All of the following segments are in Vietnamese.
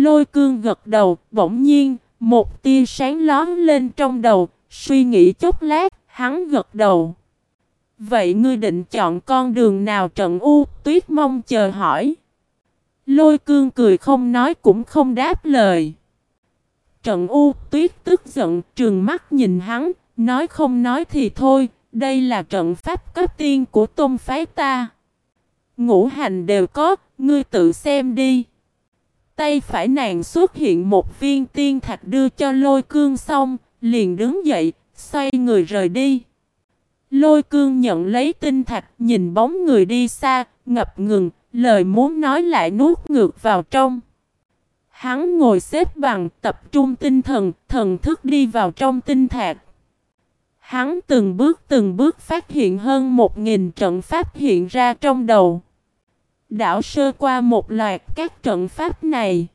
Lôi cương gật đầu, bỗng nhiên, một tia sáng lón lên trong đầu, suy nghĩ chốc lát, hắn gật đầu. Vậy ngươi định chọn con đường nào trận u, tuyết mong chờ hỏi. Lôi cương cười không nói cũng không đáp lời. Trận u, tuyết tức giận, trường mắt nhìn hắn, nói không nói thì thôi, đây là trận pháp cấp tiên của tôn phái ta. Ngũ hành đều có, ngươi tự xem đi. Tay phải nàng xuất hiện một viên tiên thạch đưa cho lôi cương xong, liền đứng dậy, xoay người rời đi. Lôi cương nhận lấy tinh thạch, nhìn bóng người đi xa, ngập ngừng, lời muốn nói lại nuốt ngược vào trong. Hắn ngồi xếp bằng, tập trung tinh thần, thần thức đi vào trong tinh thạch. Hắn từng bước từng bước phát hiện hơn một nghìn trận pháp hiện ra trong đầu. Đảo sơ qua một loạt các trận pháp này.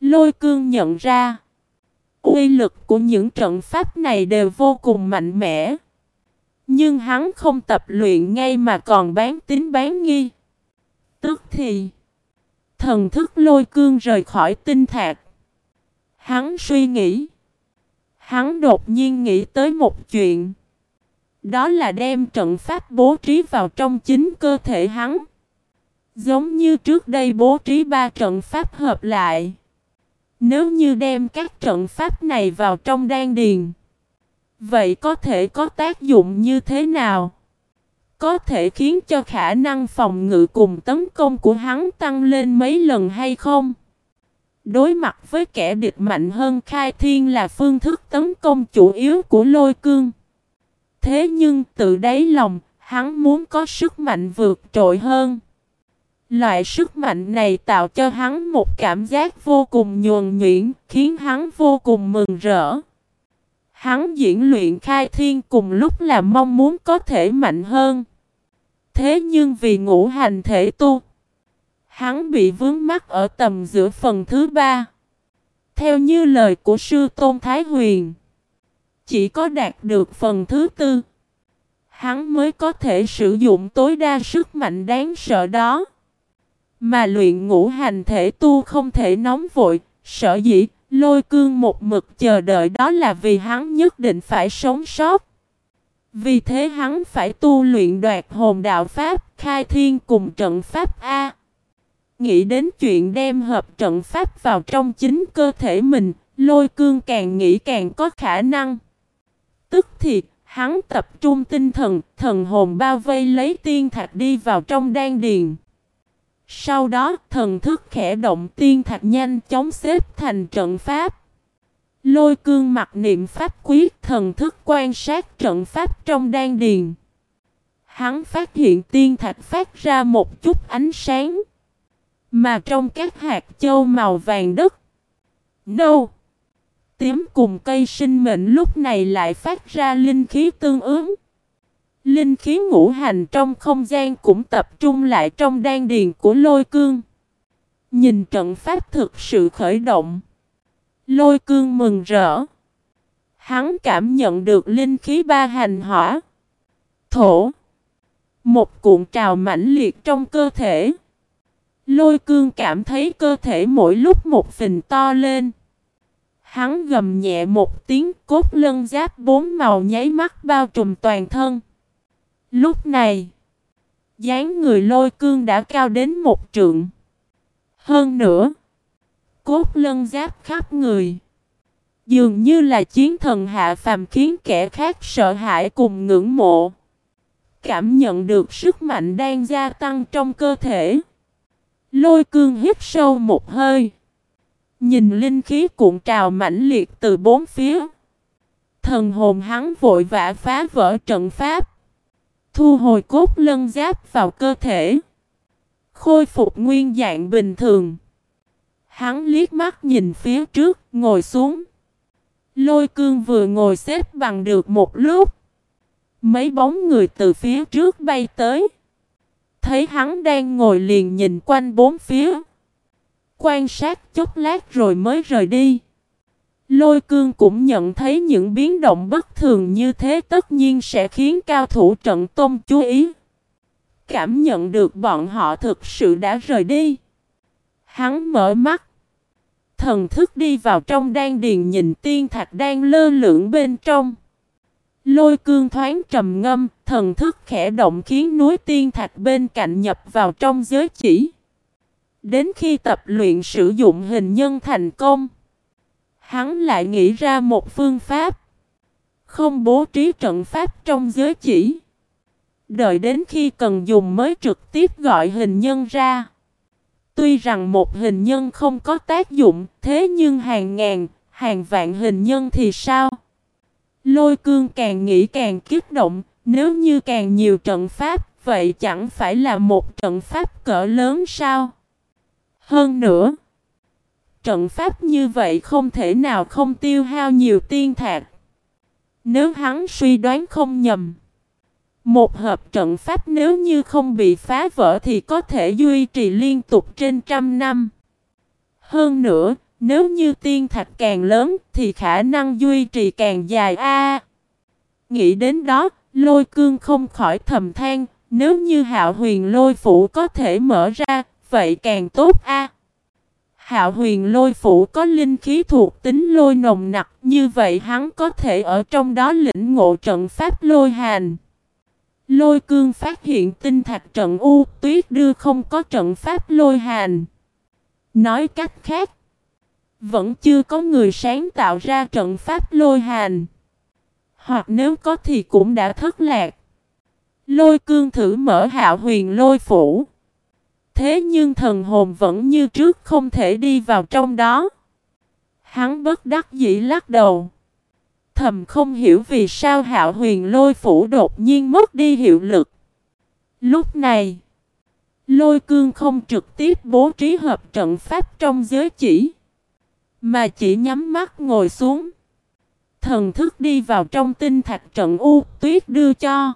Lôi cương nhận ra. Uy lực của những trận pháp này đều vô cùng mạnh mẽ. Nhưng hắn không tập luyện ngay mà còn bán tính bán nghi. Tức thì. Thần thức lôi cương rời khỏi tinh thạc. Hắn suy nghĩ. Hắn đột nhiên nghĩ tới một chuyện. Đó là đem trận pháp bố trí vào trong chính cơ thể hắn. Giống như trước đây bố trí ba trận pháp hợp lại. Nếu như đem các trận pháp này vào trong đan điền. Vậy có thể có tác dụng như thế nào? Có thể khiến cho khả năng phòng ngự cùng tấn công của hắn tăng lên mấy lần hay không? Đối mặt với kẻ địch mạnh hơn khai thiên là phương thức tấn công chủ yếu của lôi cương. Thế nhưng tự đáy lòng, hắn muốn có sức mạnh vượt trội hơn. Loại sức mạnh này tạo cho hắn một cảm giác vô cùng nhuần nhuyễn, khiến hắn vô cùng mừng rỡ. Hắn diễn luyện khai thiên cùng lúc là mong muốn có thể mạnh hơn. Thế nhưng vì ngũ hành thể tu, hắn bị vướng mắc ở tầm giữa phần thứ ba. Theo như lời của sư Tôn Thái Huyền, chỉ có đạt được phần thứ tư, hắn mới có thể sử dụng tối đa sức mạnh đáng sợ đó. Mà luyện ngũ hành thể tu không thể nóng vội, sợ dĩ lôi cương một mực chờ đợi đó là vì hắn nhất định phải sống sót. Vì thế hắn phải tu luyện đoạt hồn đạo Pháp, khai thiên cùng trận Pháp A. Nghĩ đến chuyện đem hợp trận Pháp vào trong chính cơ thể mình, lôi cương càng nghĩ càng có khả năng. Tức thì, hắn tập trung tinh thần, thần hồn bao vây lấy tiên thạch đi vào trong đan điền. Sau đó, thần thức khẽ động tiên thạch nhanh chóng xếp thành trận pháp. Lôi cương mặt niệm pháp quyết thần thức quan sát trận pháp trong đan điền. Hắn phát hiện tiên thạch phát ra một chút ánh sáng. Mà trong các hạt châu màu vàng đất, nâu, tím cùng cây sinh mệnh lúc này lại phát ra linh khí tương ứng. Linh khí ngũ hành trong không gian cũng tập trung lại trong đan điền của lôi cương. Nhìn trận pháp thực sự khởi động. Lôi cương mừng rỡ. Hắn cảm nhận được linh khí ba hành hỏa. Thổ. Một cuộn trào mãnh liệt trong cơ thể. Lôi cương cảm thấy cơ thể mỗi lúc một phình to lên. Hắn gầm nhẹ một tiếng, cốt lân giáp bốn màu nháy mắt bao trùm toàn thân. Lúc này, dáng người lôi cương đã cao đến một trượng. Hơn nữa, cốt lân giáp khắp người. Dường như là chiến thần hạ phàm khiến kẻ khác sợ hãi cùng ngưỡng mộ. Cảm nhận được sức mạnh đang gia tăng trong cơ thể. Lôi cương hít sâu một hơi. Nhìn linh khí cuộn trào mãnh liệt từ bốn phía. Thần hồn hắn vội vã phá vỡ trận pháp. Thu hồi cốt lân giáp vào cơ thể. Khôi phục nguyên dạng bình thường. Hắn liếc mắt nhìn phía trước, ngồi xuống. Lôi cương vừa ngồi xếp bằng được một lúc. Mấy bóng người từ phía trước bay tới. Thấy hắn đang ngồi liền nhìn quanh bốn phía. Quan sát chốc lát rồi mới rời đi. Lôi cương cũng nhận thấy những biến động bất thường như thế tất nhiên sẽ khiến cao thủ trận tôm chú ý. Cảm nhận được bọn họ thực sự đã rời đi. Hắn mở mắt. Thần thức đi vào trong đan điền nhìn tiên thạch đang lơ lửng bên trong. Lôi cương thoáng trầm ngâm, thần thức khẽ động khiến núi tiên thạch bên cạnh nhập vào trong giới chỉ. Đến khi tập luyện sử dụng hình nhân thành công, hắn lại nghĩ ra một phương pháp. Không bố trí trận pháp trong giới chỉ. Đợi đến khi cần dùng mới trực tiếp gọi hình nhân ra. Tuy rằng một hình nhân không có tác dụng, thế nhưng hàng ngàn, hàng vạn hình nhân thì sao? Lôi cương càng nghĩ càng kích động, nếu như càng nhiều trận pháp, vậy chẳng phải là một trận pháp cỡ lớn sao? Hơn nữa, trận pháp như vậy không thể nào không tiêu hao nhiều tiên thạc. Nếu hắn suy đoán không nhầm, một hợp trận pháp nếu như không bị phá vỡ thì có thể duy trì liên tục trên trăm năm. Hơn nữa, nếu như tiên thạch càng lớn thì khả năng duy trì càng dài a. nghĩ đến đó, lôi cương không khỏi thầm than, nếu như hạo huyền lôi phủ có thể mở ra, vậy càng tốt a. Hạo huyền lôi phủ có linh khí thuộc tính lôi nồng nặc, như vậy hắn có thể ở trong đó lĩnh ngộ trận pháp lôi hàn. Lôi cương phát hiện tinh thạch trận U tuyết đưa không có trận pháp lôi hàn. Nói cách khác, vẫn chưa có người sáng tạo ra trận pháp lôi hàn. Hoặc nếu có thì cũng đã thất lạc. Lôi cương thử mở hạo huyền lôi phủ. Thế nhưng thần hồn vẫn như trước không thể đi vào trong đó. Hắn bất đắc dĩ lắc đầu. Thầm không hiểu vì sao hạo huyền lôi phủ đột nhiên mất đi hiệu lực. Lúc này, lôi cương không trực tiếp bố trí hợp trận pháp trong giới chỉ. Mà chỉ nhắm mắt ngồi xuống. Thần thức đi vào trong tinh thạch trận U tuyết đưa cho.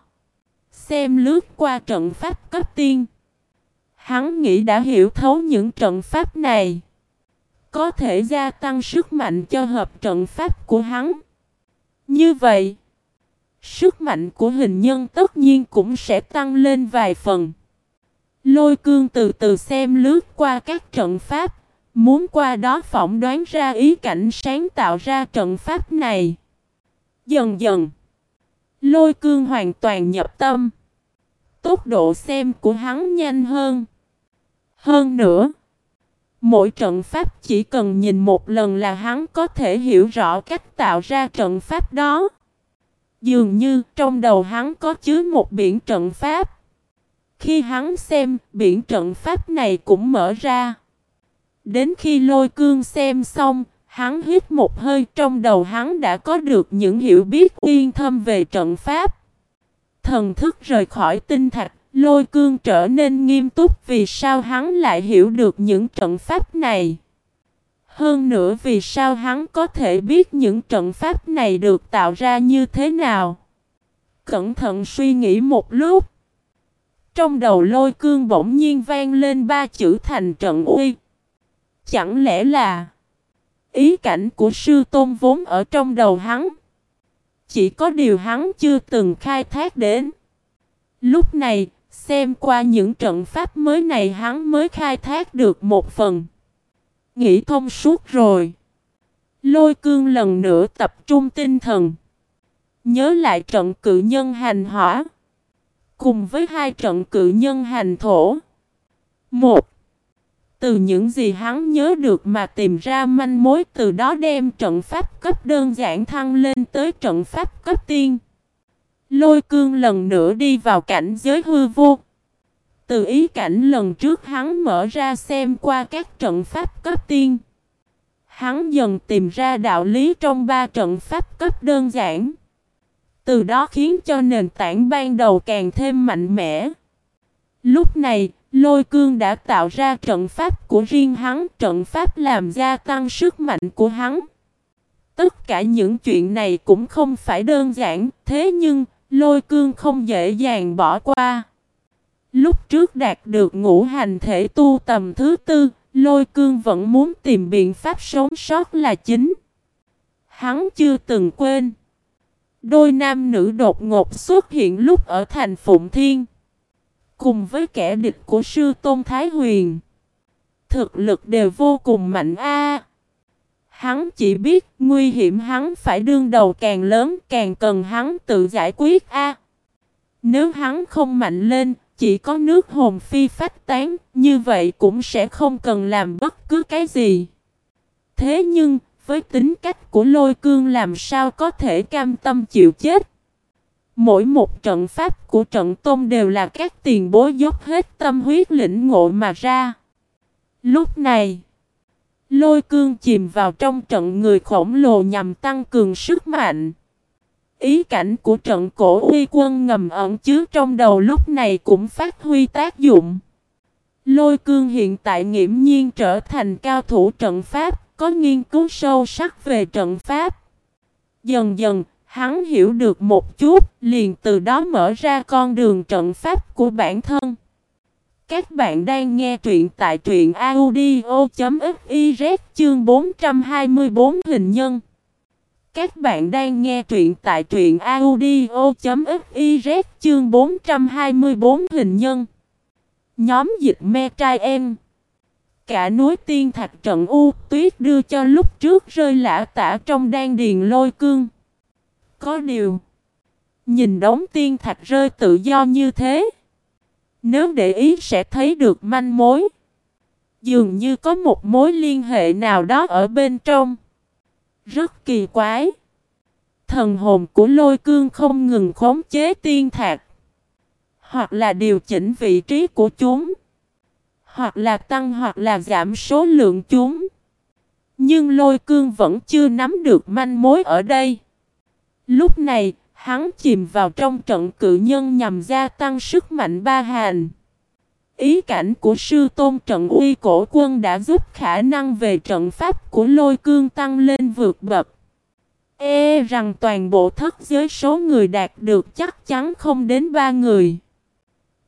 Xem lướt qua trận pháp cấp tiên. Hắn nghĩ đã hiểu thấu những trận pháp này. Có thể gia tăng sức mạnh cho hợp trận pháp của hắn. Như vậy, sức mạnh của hình nhân tất nhiên cũng sẽ tăng lên vài phần. Lôi cương từ từ xem lướt qua các trận pháp, muốn qua đó phỏng đoán ra ý cảnh sáng tạo ra trận pháp này. Dần dần, lôi cương hoàn toàn nhập tâm. Tốc độ xem của hắn nhanh hơn. Hơn nữa, mỗi trận pháp chỉ cần nhìn một lần là hắn có thể hiểu rõ cách tạo ra trận pháp đó. Dường như trong đầu hắn có chứa một biển trận pháp. Khi hắn xem, biển trận pháp này cũng mở ra. Đến khi lôi cương xem xong, hắn hít một hơi trong đầu hắn đã có được những hiểu biết uyên thâm về trận pháp. Thần thức rời khỏi tinh thạch Lôi cương trở nên nghiêm túc vì sao hắn lại hiểu được những trận pháp này. Hơn nữa vì sao hắn có thể biết những trận pháp này được tạo ra như thế nào. Cẩn thận suy nghĩ một lúc. Trong đầu lôi cương bỗng nhiên vang lên ba chữ thành trận uy. Chẳng lẽ là ý cảnh của sư tôn vốn ở trong đầu hắn. Chỉ có điều hắn chưa từng khai thác đến. Lúc này, Xem qua những trận pháp mới này hắn mới khai thác được một phần. Nghĩ thông suốt rồi. Lôi cương lần nữa tập trung tinh thần. Nhớ lại trận cự nhân hành hỏa. Cùng với hai trận cự nhân hành thổ. Một. Từ những gì hắn nhớ được mà tìm ra manh mối từ đó đem trận pháp cấp đơn giản thăng lên tới trận pháp cấp tiên. Lôi cương lần nữa đi vào cảnh giới hư vô. Từ ý cảnh lần trước hắn mở ra xem qua các trận pháp cấp tiên. Hắn dần tìm ra đạo lý trong ba trận pháp cấp đơn giản. Từ đó khiến cho nền tảng ban đầu càng thêm mạnh mẽ. Lúc này, lôi cương đã tạo ra trận pháp của riêng hắn, trận pháp làm gia tăng sức mạnh của hắn. Tất cả những chuyện này cũng không phải đơn giản, thế nhưng Lôi cương không dễ dàng bỏ qua. Lúc trước đạt được ngũ hành thể tu tầm thứ tư, lôi cương vẫn muốn tìm biện pháp sống sót là chính. Hắn chưa từng quên. Đôi nam nữ đột ngột xuất hiện lúc ở thành Phụng Thiên. Cùng với kẻ địch của sư Tôn Thái Huyền. Thực lực đều vô cùng mạnh a. Hắn chỉ biết nguy hiểm hắn phải đương đầu càng lớn càng cần hắn tự giải quyết a. nếu hắn không mạnh lên, chỉ có nước hồn phi phách tán, như vậy cũng sẽ không cần làm bất cứ cái gì. Thế nhưng, với tính cách của lôi cương làm sao có thể cam tâm chịu chết. Mỗi một trận pháp của trận tôn đều là các tiền bối dốc hết tâm huyết lĩnh ngộ mà ra. Lúc này, lôi cương chìm vào trong trận người khổng lồ nhằm tăng cường sức mạnh. Ý cảnh của trận cổ uy quân ngầm ẩn chứa trong đầu lúc này cũng phát huy tác dụng. Lôi cương hiện tại nghiễm nhiên trở thành cao thủ trận pháp, có nghiên cứu sâu sắc về trận pháp. Dần dần, hắn hiểu được một chút, liền từ đó mở ra con đường trận pháp của bản thân. Các bạn đang nghe truyện tại truyện audio.fiz chương 424 hình nhân. Các bạn đang nghe truyện tại truyện audio.fiz chương 424 hình nhân. Nhóm dịch me trai em. Cả núi tiên thạch trận u, tuyết đưa cho lúc trước rơi lã tả trong đan điền lôi cương. Có điều. Nhìn đống tiên thạch rơi tự do như thế. Nếu để ý sẽ thấy được manh mối. Dường như có một mối liên hệ nào đó ở bên trong. Rất kỳ quái. Thần hồn của lôi cương không ngừng khống chế tiên thạc. Hoặc là điều chỉnh vị trí của chúng. Hoặc là tăng hoặc là giảm số lượng chúng. Nhưng lôi cương vẫn chưa nắm được manh mối ở đây. Lúc này, hắn chìm vào trong trận cự nhân nhằm gia tăng sức mạnh ba hành. Ý cảnh của sư tôn trận uy cổ quân đã giúp khả năng về trận pháp của lôi cương tăng lên vượt bậc. E rằng toàn bộ thất giới số người đạt được chắc chắn không đến ba người.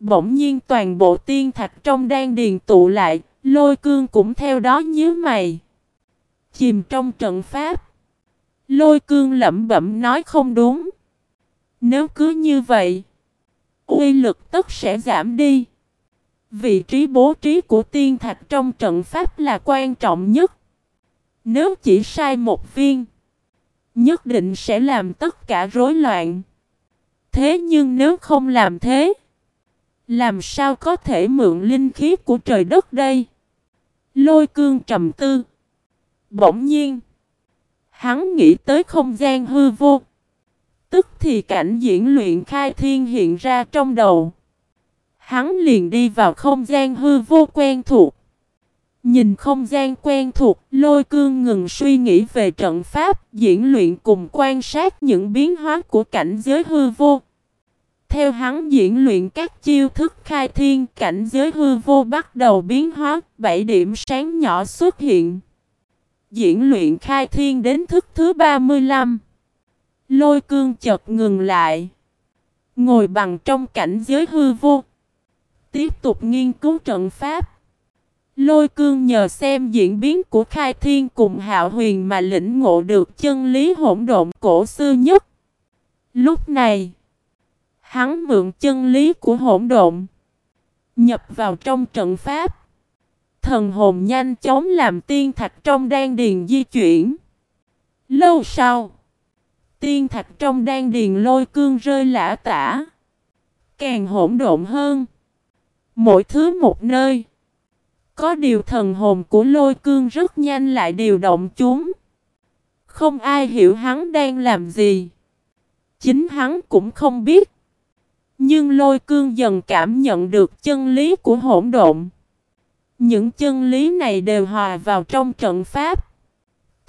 Bỗng nhiên toàn bộ tiên thạch trong đan điền tụ lại, lôi cương cũng theo đó nhíu mày. Chìm trong trận pháp. Lôi cương lẩm bẩm nói không đúng. Nếu cứ như vậy, uy lực tất sẽ giảm đi. Vị trí bố trí của tiên thạch trong trận pháp là quan trọng nhất. Nếu chỉ sai một viên, nhất định sẽ làm tất cả rối loạn. Thế nhưng nếu không làm thế, làm sao có thể mượn linh khí của trời đất đây? Lôi cương trầm tư. Bỗng nhiên, hắn nghĩ tới không gian hư vô. Tức thì cảnh diễn luyện khai thiên hiện ra trong đầu. Hắn liền đi vào không gian hư vô quen thuộc. Nhìn không gian quen thuộc, lôi cương ngừng suy nghĩ về trận pháp, diễn luyện cùng quan sát những biến hóa của cảnh giới hư vô. Theo hắn diễn luyện các chiêu thức khai thiên, cảnh giới hư vô bắt đầu biến hóa, bảy điểm sáng nhỏ xuất hiện. Diễn luyện khai thiên đến thức thứ 35. Lôi cương chợt ngừng lại. Ngồi bằng trong cảnh giới hư vô. Tiếp tục nghiên cứu trận pháp. Lôi cương nhờ xem diễn biến của khai thiên cùng hạo huyền mà lĩnh ngộ được chân lý hỗn độn cổ xưa nhất. Lúc này, hắn mượn chân lý của hỗn độn, nhập vào trong trận pháp. Thần hồn nhanh chóng làm tiên thạch trong đan điền di chuyển. Lâu sau, tiên thạch trong đan điền lôi cương rơi lã tả. Càng hỗn độn hơn. Mỗi thứ một nơi. Có điều thần hồn của lôi cương rất nhanh lại điều động chúng. Không ai hiểu hắn đang làm gì. Chính hắn cũng không biết. Nhưng lôi cương dần cảm nhận được chân lý của hỗn độn. Những chân lý này đều hòa vào trong trận pháp.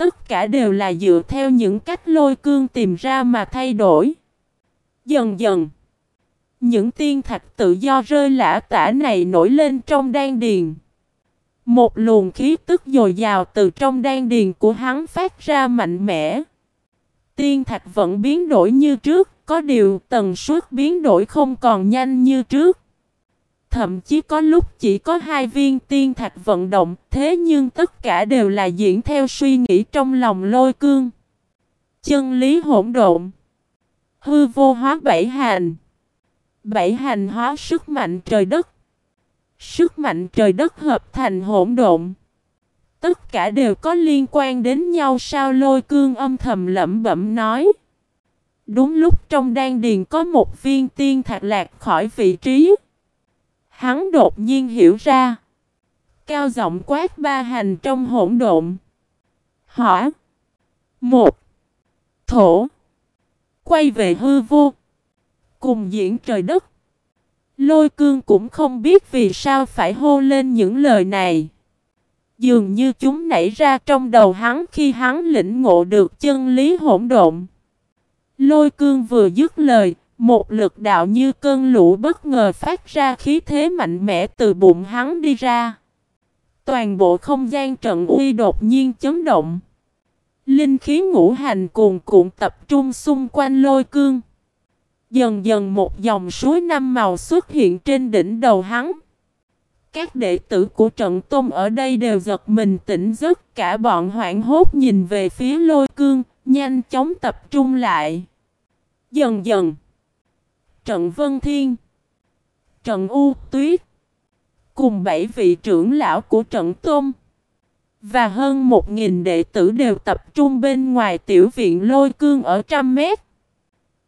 Tất cả đều là dựa theo những cách lôi cương tìm ra mà thay đổi. Dần dần. Những tiên thạch tự do rơi lã tả này nổi lên trong đan điền. Một luồng khí tức dồi dào từ trong đan điền của hắn phát ra mạnh mẽ. Tiên thạch vẫn biến đổi như trước, có điều tần suất biến đổi không còn nhanh như trước. Thậm chí có lúc chỉ có hai viên tiên thạch vận động, thế nhưng tất cả đều là diễn theo suy nghĩ trong lòng lôi cương. Chân lý hỗn độn Hư vô hóa bảy hành Bảy hành hóa sức mạnh trời đất Sức mạnh trời đất hợp thành hỗn độn Tất cả đều có liên quan đến nhau sao lôi cương âm thầm lẩm bẩm nói. Đúng lúc trong đan điền có một viên tiên thạch lạc khỏi vị trí. Hắn đột nhiên hiểu ra. Cao giọng quát ba hành trong hỗn độn. Hỏa. Một. Thổ. Quay về hư vô. Cùng diễn trời đất. Lôi cương cũng không biết vì sao phải hô lên những lời này. Dường như chúng nảy ra trong đầu hắn khi hắn lĩnh ngộ được chân lý hỗn độn. Lôi cương vừa dứt lời, một lực đạo như cơn lũ bất ngờ phát ra khí thế mạnh mẽ từ bụng hắn đi ra. Toàn bộ không gian trận uy đột nhiên chấn động. Linh khí ngũ hành cuồn cuộn tập trung xung quanh lôi cương. Dần dần một dòng suối năm màu xuất hiện trên đỉnh đầu hắn. Các đệ tử của trận tôn ở đây đều giật mình tỉnh giấc cả bọn hoảng hốt nhìn về phía lôi cương, nhanh chóng tập trung lại. Dần dần, trận Vân Thiên, trận U Tuyết, cùng bảy vị trưởng lão của trận tôn, và hơn một nghìn đệ tử đều tập trung bên ngoài tiểu viện lôi cương ở trăm mét.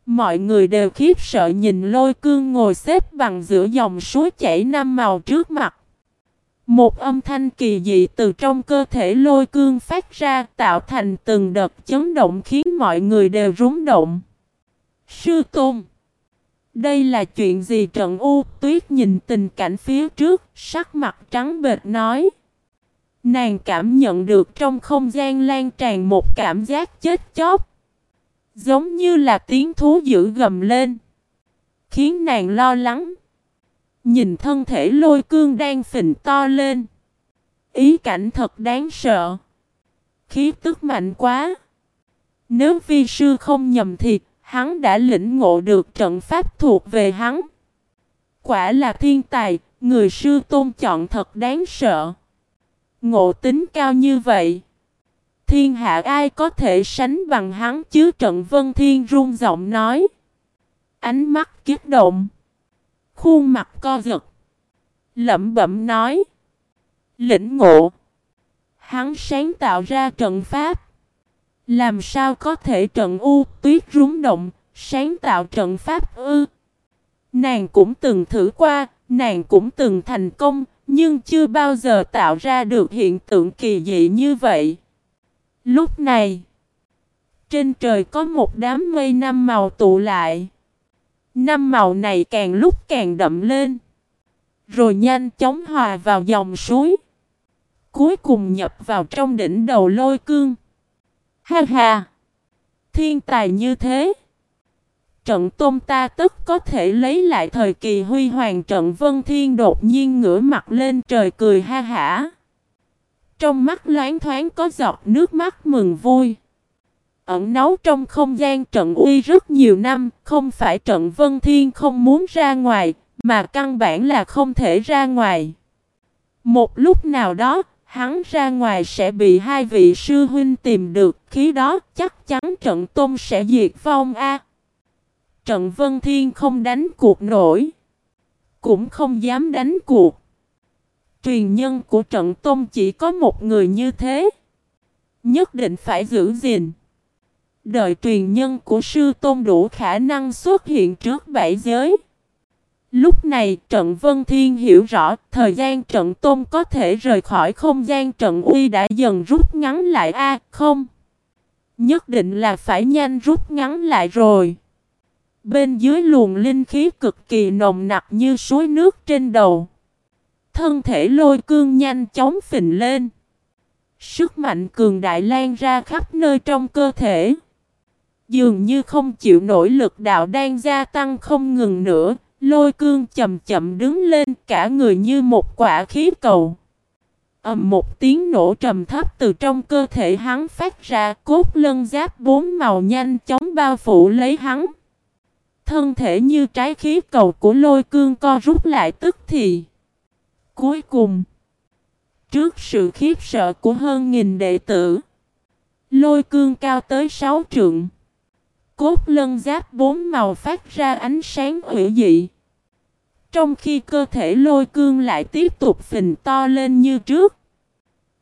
Mọi người đều khiếp sợ nhìn lôi cương ngồi xếp bằng giữa dòng suối chảy năm màu trước mặt. Một âm thanh kỳ dị từ trong cơ thể lôi cương phát ra tạo thành từng đợt chấn động khiến mọi người đều rúng động. Sư Tôn đây là chuyện gì trận u tuyết nhìn tình cảnh phía trước, sắc mặt trắng bệt nói. Nàng cảm nhận được trong không gian lan tràn một cảm giác chết chóc. Giống như là tiếng thú dữ gầm lên. Khiến nàng lo lắng. Nhìn thân thể lôi cương đang phình to lên. Ý cảnh thật đáng sợ. Khí tức mạnh quá. Nếu vi sư không nhầm thì hắn đã lĩnh ngộ được trận pháp thuộc về hắn. Quả là thiên tài, người sư tôn chọn thật đáng sợ. Ngộ tính cao như vậy. Thiên hạ ai có thể sánh bằng hắn chứ trận vân thiên run giọng nói. Ánh mắt kiết động. Khuôn mặt co giật. Lẩm bẩm nói. Lĩnh ngộ. Hắn sáng tạo ra trận pháp. Làm sao có thể trận u tuyết rúng động, sáng tạo trận pháp ư? Nàng cũng từng thử qua, nàng cũng từng thành công, nhưng chưa bao giờ tạo ra được hiện tượng kỳ dị như vậy. Lúc này, trên trời có một đám mây năm màu tụ lại. Năm màu này càng lúc càng đậm lên. Rồi nhanh chóng hòa vào dòng suối. Cuối cùng nhập vào trong đỉnh đầu lôi cương. Ha ha! Thiên tài như thế! Trận tôn ta tức có thể lấy lại thời kỳ huy hoàng trận vân thiên đột nhiên ngửa mặt lên trời cười ha hả. Trong mắt loáng thoáng có giọt nước mắt mừng vui. Ẩn nấu trong không gian trận uy rất nhiều năm, không phải trận Vân Thiên không muốn ra ngoài, mà căn bản là không thể ra ngoài. Một lúc nào đó, hắn ra ngoài sẽ bị hai vị sư huynh tìm được, khi đó chắc chắn trận tôn sẽ diệt vong a. Trận Vân Thiên không đánh cuộc nổi, cũng không dám đánh cuộc. Truyền nhân của trận tôn chỉ có một người như thế, nhất định phải giữ gìn. Đợi truyền nhân của sư tôn đủ khả năng xuất hiện trước bảy giới. Lúc này trận Vân Thiên hiểu rõ thời gian trận tôn có thể rời khỏi không gian trận uy đã dần rút ngắn lại a không. Nhất định là phải nhanh rút ngắn lại rồi. Bên dưới luồng linh khí cực kỳ nồng nặc như suối nước trên đầu. Thân thể lôi cương nhanh chóng phình lên. Sức mạnh cường đại lan ra khắp nơi trong cơ thể. Dường như không chịu nổi lực đạo đang gia tăng không ngừng nữa, lôi cương chậm chậm đứng lên cả người như một quả khí cầu. ầm một tiếng nổ trầm thấp từ trong cơ thể hắn phát ra cốt lân giáp bốn màu nhanh chóng bao phủ lấy hắn. Thân thể như trái khí cầu của lôi cương co rút lại tức thì. Cuối cùng, trước sự khiếp sợ của hơn nghìn đệ tử, lôi cương cao tới sáu trượng. Cốt lân giáp bốn màu phát ra ánh sáng hủy dị. Trong khi cơ thể lôi cương lại tiếp tục phình to lên như trước.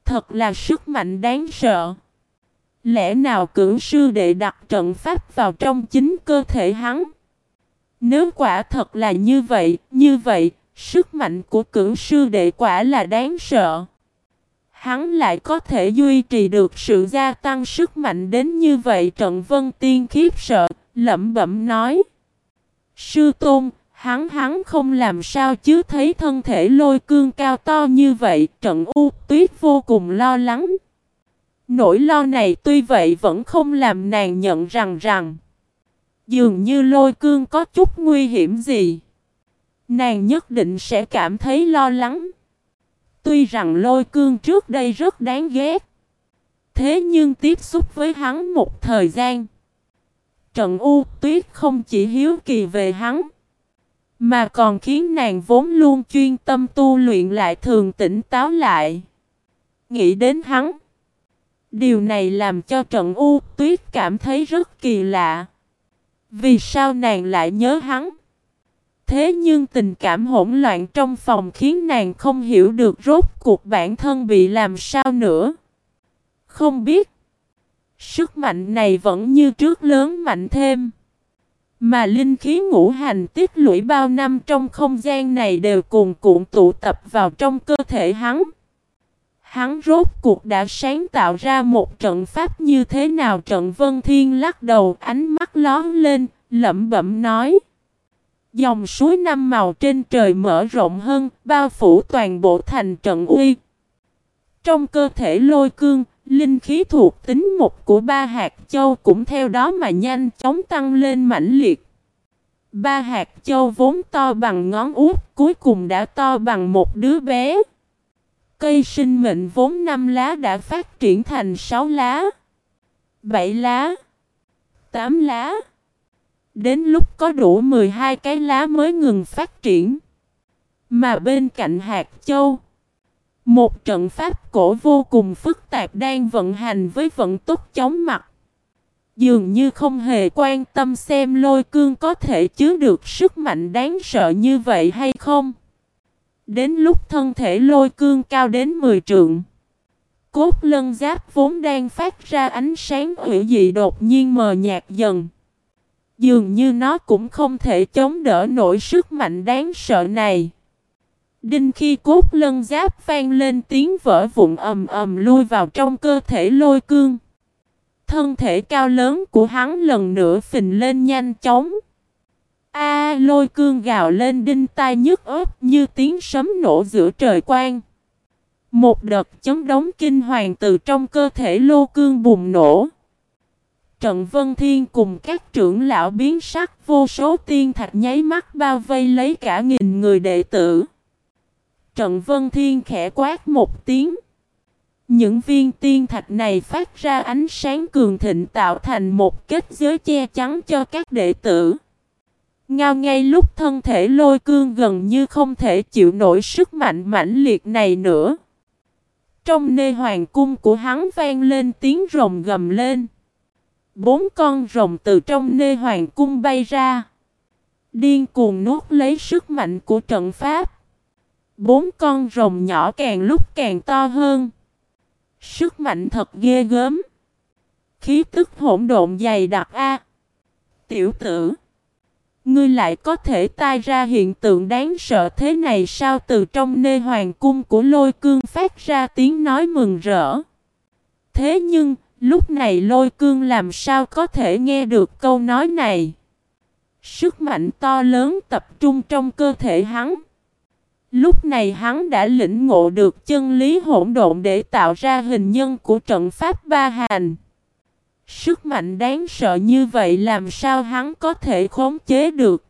thật là sức mạnh đáng sợ. Lẽ nào cưỡng sư đệ đặt trận pháp vào trong chính cơ thể hắn? Nếu quả thật là như vậy, như vậy, sức mạnh của cưỡng sư đệ quả là đáng sợ. Hắn lại có thể duy trì được sự gia tăng sức mạnh đến như vậy Trận Vân Tiên khiếp sợ, lẩm bẩm nói. Sư Tôn, hắn hắn không làm sao chứ thấy thân thể lôi cương cao to như vậy, trận u tuyết vô cùng lo lắng. Nỗi lo này tuy vậy vẫn không làm nàng nhận rằng rằng Dường như lôi cương có chút nguy hiểm gì Nàng nhất định sẽ cảm thấy lo lắng Tuy rằng lôi cương trước đây rất đáng ghét Thế nhưng tiếp xúc với hắn một thời gian Trận U Tuyết không chỉ hiếu kỳ về hắn mà còn khiến nàng vốn luôn chuyên tâm tu luyện lại thường tỉnh táo lại Nghĩ đến hắn, Điều này làm cho trận U Tuyết cảm thấy rất kỳ lạ. Vì sao nàng lại nhớ hắn? Thế nhưng tình cảm hỗn loạn trong phòng khiến nàng không hiểu được rốt cuộc bản thân bị làm sao nữa. Không biết. Sức mạnh này vẫn như trước lớn mạnh thêm. Mà linh khí ngũ hành tiết lũy bao năm trong không gian này đều cùng cuộn tụ tập vào trong cơ thể hắn. Hắn rốt cuộc đã sáng tạo ra một trận pháp như thế nào trận Vân Thiên lắc đầu ánh mắt lón lên, lẩm bẩm nói. Dòng suối năm màu trên trời mở rộng hơn, bao phủ toàn bộ thành trận uy. Trong cơ thể lôi cương, linh khí thuộc tính một của ba hạt châu cũng theo đó mà nhanh chóng tăng lên mãnh liệt. Ba hạt châu vốn to bằng ngón út, cuối cùng đã to bằng một đứa bé. Cây sinh mệnh vốn năm lá đã phát triển thành 6 lá, 7 lá, 8 lá. Đến lúc có đủ 12 cái lá mới ngừng phát triển. Mà bên cạnh hạt châu, một trận pháp cổ vô cùng phức tạp đang vận hành với vận tốc chóng mặt. Dường như không hề quan tâm xem lôi cương có thể chứa được sức mạnh đáng sợ như vậy hay không. Đến lúc thân thể lôi cương cao đến 10 trượng. Cốt lân giáp vốn đang phát ra ánh sáng hủy dị đột nhiên mờ nhạt dần. Dường như nó cũng không thể chống đỡ nổi sức mạnh đáng sợ này. Đinh khi cốt lân giáp vang lên tiếng vỡ vụn ầm ầm lui vào trong cơ thể lôi cương. Thân thể cao lớn của hắn lần nữa phình lên nhanh chóng. A, lôi cương gào lên đinh tai nhức ớt như tiếng sấm nổ giữa trời quang. Một đợt chấn đống kinh hoàng từ trong cơ thể lô cương bùng nổ. Trận Vân Thiên cùng các trưởng lão biến sắc vô số tiên thạch nháy mắt bao vây lấy cả nghìn người đệ tử. Trận Vân Thiên khẽ quát một tiếng. Những viên tiên thạch này phát ra ánh sáng cường thịnh tạo thành một kết giới che chắn cho các đệ tử. Ngao ngay lúc thân thể lôi cương gần như không thể chịu nổi sức mạnh mãnh liệt này nữa. Trong nê hoàng cung của hắn vang lên tiếng rồng gầm lên. Bốn con rồng từ trong nê hoàng cung bay ra. Điên cuồng nuốt lấy sức mạnh của trận pháp. Bốn con rồng nhỏ càng lúc càng to hơn. Sức mạnh thật ghê gớm. Khí tức hỗn độn dày đặc a. Tiểu tử. Ngươi lại có thể tai ra hiện tượng đáng sợ thế này sao từ trong nê hoàng cung của lôi cương phát ra tiếng nói mừng rỡ. Thế nhưng, lúc này lôi cương làm sao có thể nghe được câu nói này? Sức mạnh to lớn tập trung trong cơ thể hắn. Lúc này hắn đã lĩnh ngộ được chân lý hỗn độn để tạo ra hình nhân của trận pháp ba hành. Sức mạnh đáng sợ như vậy làm sao hắn có thể khống chế được.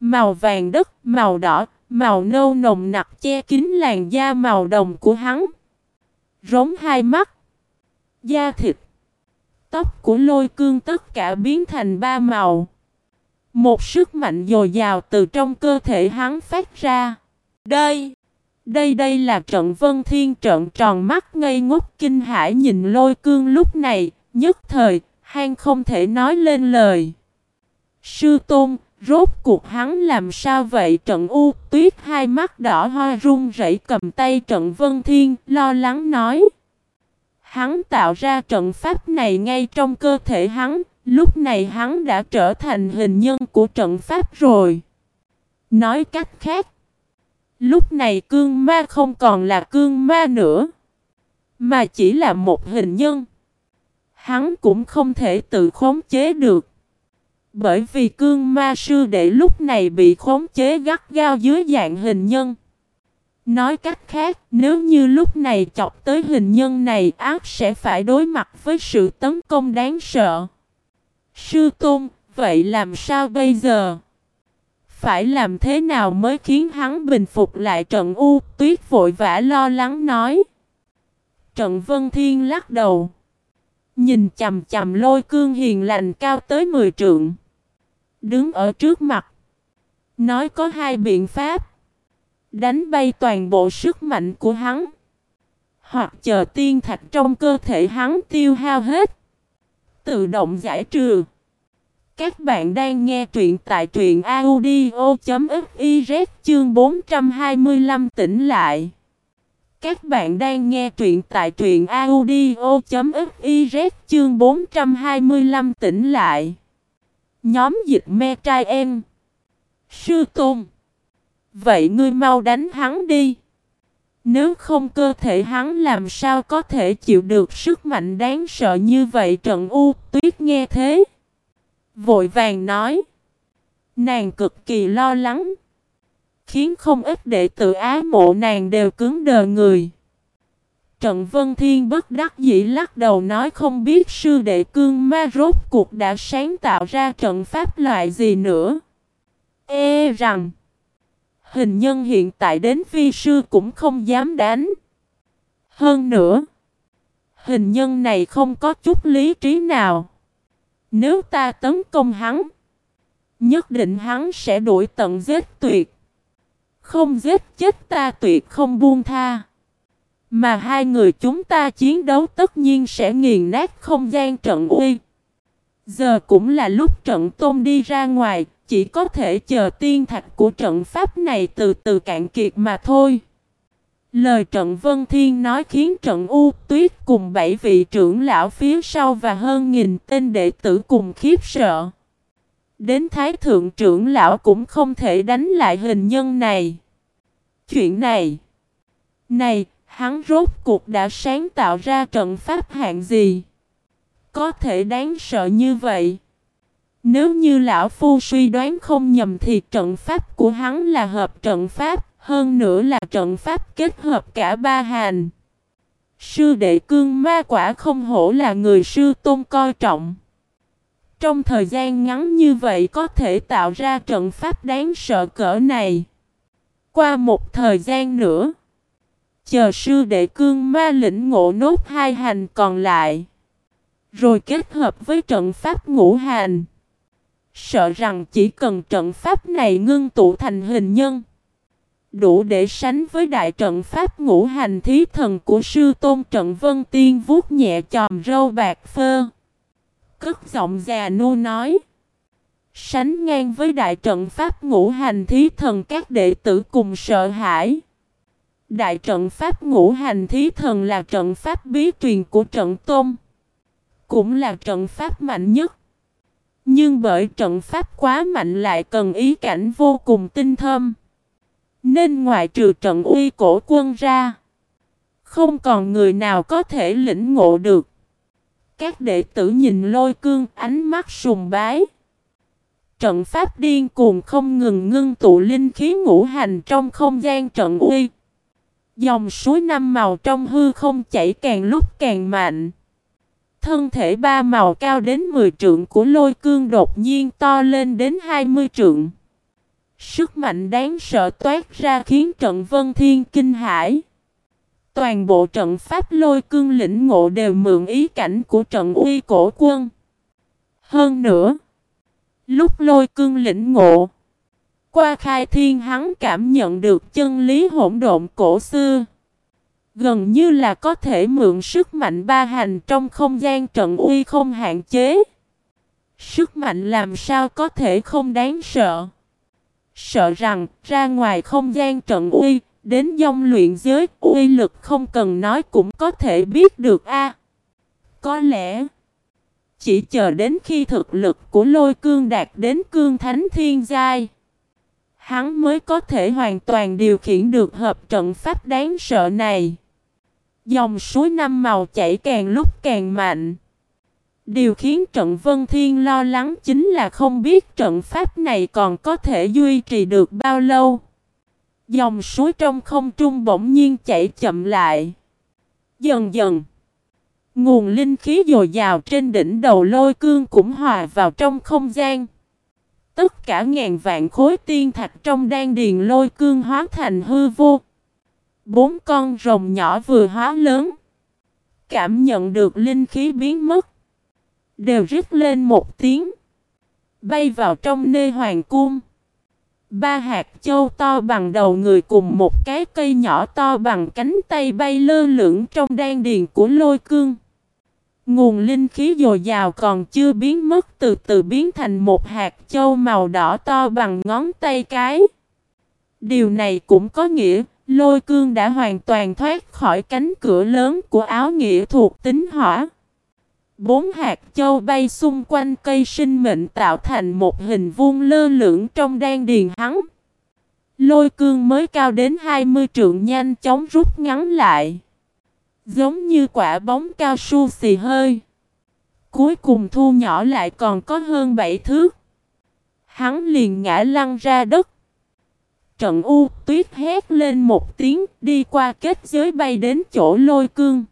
Màu vàng đất, màu đỏ, màu nâu nồng nặc che kín làn da màu đồng của hắn. Rống hai mắt, da thịt, tóc của lôi cương tất cả biến thành ba màu. Một sức mạnh dồi dào từ trong cơ thể hắn phát ra. Đây, đây đây là trận vân thiên trận tròn mắt ngây ngốc kinh hãi nhìn lôi cương lúc này, Nhất thời, hang không thể nói lên lời. Sư Tôn, Rốt cuộc hắn làm sao vậy trận u tuyết hai mắt đỏ hoa run rẩy cầm tay trận vân thiên lo lắng nói. Hắn tạo ra trận pháp này ngay trong cơ thể hắn, lúc này hắn đã trở thành hình nhân của trận pháp rồi. Nói cách khác, lúc này cương ma không còn là cương ma nữa, mà chỉ là một hình nhân. Hắn cũng không thể tự khống chế được. Bởi vì cương ma sư đệ lúc này bị khống chế gắt gao dưới dạng hình nhân. Nói cách khác, nếu như lúc này chọc tới hình nhân này ác sẽ phải đối mặt với sự tấn công đáng sợ. Sư Tôn, vậy làm sao bây giờ? Phải làm thế nào mới khiến hắn bình phục lại trận u tuyết vội vã lo lắng nói. Trận Vân Thiên lắc đầu. Nhìn chầm chầm lôi cương hiền lành cao tới 10 trượng. Đứng ở trước mặt. Nói có hai biện pháp. Đánh bay toàn bộ sức mạnh của hắn. Hoặc chờ tiên thạch trong cơ thể hắn tiêu hao hết. Tự động giải trừ. Các bạn đang nghe truyện tại truyện audio.fiz chương 425 tỉnh lại. Các bạn đang nghe truyện tại truyện audio.fiz chương 425 tỉnh lại. Nhóm dịch me trai em. Sư Tôn. Vậy ngươi mau đánh hắn đi. Nếu không cơ thể hắn làm sao có thể chịu được sức mạnh đáng sợ như vậy trận u tuyết nghe thế. Vội vàng nói. Nàng cực kỳ lo lắng. Khiến không ít đệ tử á mộ nàng đều cứng đờ người. Trận Vân Thiên bất đắc dĩ lắc đầu nói không biết sư đệ cương ma rốt cuộc đã sáng tạo ra trận pháp loại gì nữa. Ê rằng, hình nhân hiện tại đến vi sư cũng không dám đánh. Hơn nữa, hình nhân này không có chút lý trí nào. Nếu ta tấn công hắn, nhất định hắn sẽ đuổi tận giết tuyệt. Không giết chết ta tuyệt không buông tha. Mà hai người chúng ta chiến đấu tất nhiên sẽ nghiền nát không gian trận uy. Giờ cũng là lúc trận tôn đi ra ngoài, chỉ có thể chờ tiên thạch của trận pháp này từ từ cạn kiệt mà thôi. Lời trận Vân Thiên nói khiến trận U Tuyết cùng bảy vị trưởng lão phía sau và hơn nghìn tên đệ tử cùng khiếp sợ. Đến Thái Thượng trưởng lão cũng không thể đánh lại hình nhân này. Chuyện này, này, hắn rốt cuộc đã sáng tạo ra trận pháp hạng gì? Có thể đáng sợ như vậy. Nếu như lão phu suy đoán không nhầm thì trận pháp của hắn là hợp trận pháp, hơn nữa là trận pháp kết hợp cả ba hành. Sư đệ cương ma quả không hổ là người sư tôn coi trọng. Trong thời gian ngắn như vậy có thể tạo ra trận pháp đáng sợ cỡ này. Qua một thời gian nữa, chờ sư đệ cương ma lĩnh ngộ nốt hai hành còn lại. Rồi kết hợp với trận pháp ngũ hành. Sợ rằng chỉ cần trận pháp này ngưng tụ thành hình nhân. Đủ để sánh với đại trận pháp ngũ hành thí thần của sư tôn trận vân tiên vuốt nhẹ chòm râu bạc phơ. Cất giọng già nu nói. Sánh ngang với đại trận pháp ngũ hành thí thần các đệ tử cùng sợ hãi. Đại trận pháp ngũ hành thí thần là trận pháp bí truyền của trận tôn. Cũng là trận pháp mạnh nhất. Nhưng bởi trận pháp quá mạnh lại cần ý cảnh vô cùng tinh thâm. Nên ngoại trừ trận uy cổ quân ra. Không còn người nào có thể lĩnh ngộ được. Các đệ tử nhìn lôi cương ánh mắt sùng bái. Trận pháp điên cuồng không ngừng ngưng tụ linh khí ngũ hành trong không gian trận uy. Dòng suối năm màu trong hư không chảy càng lúc càng mạnh. Thân thể ba màu cao đến 10 trượng của lôi cương đột nhiên to lên đến 20 trượng. Sức mạnh đáng sợ toát ra khiến trận vân thiên kinh hãi. Toàn bộ trận pháp lôi cương lĩnh ngộ đều mượn ý cảnh của trận uy cổ quân. Hơn nữa, lúc lôi cương lĩnh ngộ, qua khai thiên hắn cảm nhận được chân lý hỗn độn cổ xưa. Gần như là có thể mượn sức mạnh ba hành trong không gian trận uy không hạn chế. Sức mạnh làm sao có thể không đáng sợ. Sợ rằng ra ngoài không gian trận uy, đến dông luyện giới uy lực không cần nói cũng có thể biết được a. có lẽ chỉ chờ đến khi thực lực của lôi cương đạt đến cương thánh thiên giai. Hắn mới có thể hoàn toàn điều khiển được hợp trận pháp đáng sợ này. Dòng suối năm màu chảy càng lúc càng mạnh. Điều khiến trận Vân Thiên lo lắng chính là không biết trận pháp này còn có thể duy trì được bao lâu. Dòng suối trong không trung bỗng nhiên chảy chậm lại. Dần dần. Nguồn linh khí dồi dào trên đỉnh đầu lôi cương cũng hòa vào trong không gian. Tất cả ngàn vạn khối tiên thạch trong đan điền lôi cương hóa thành hư vô. Bốn con rồng nhỏ vừa hóa lớn. Cảm nhận được linh khí biến mất. Đều rít lên một tiếng. Bay vào trong nê hoàng cung. Ba hạt châu to bằng đầu người cùng một cái cây nhỏ to bằng cánh tay bay lơ lửng trong đan điền của lôi cương. Nguồn linh khí dồi dào còn chưa biến mất, từ từ biến thành một hạt châu màu đỏ to bằng ngón tay cái. Điều này cũng có nghĩa, lôi cương đã hoàn toàn thoát khỏi cánh cửa lớn của áo nghĩa thuộc tính hỏa. Bốn hạt châu bay xung quanh cây sinh mệnh tạo thành một hình vuông lơ lửng trong đan điền hắn. Lôi cương mới cao đến 20 trượng nhanh chóng rút ngắn lại. Giống như quả bóng cao su xì hơi. Cuối cùng thu nhỏ lại còn có hơn 7 thước. Hắn liền ngã lăn ra đất. Trận u tuyết hét lên một tiếng, đi qua kết giới bay đến chỗ lôi cương.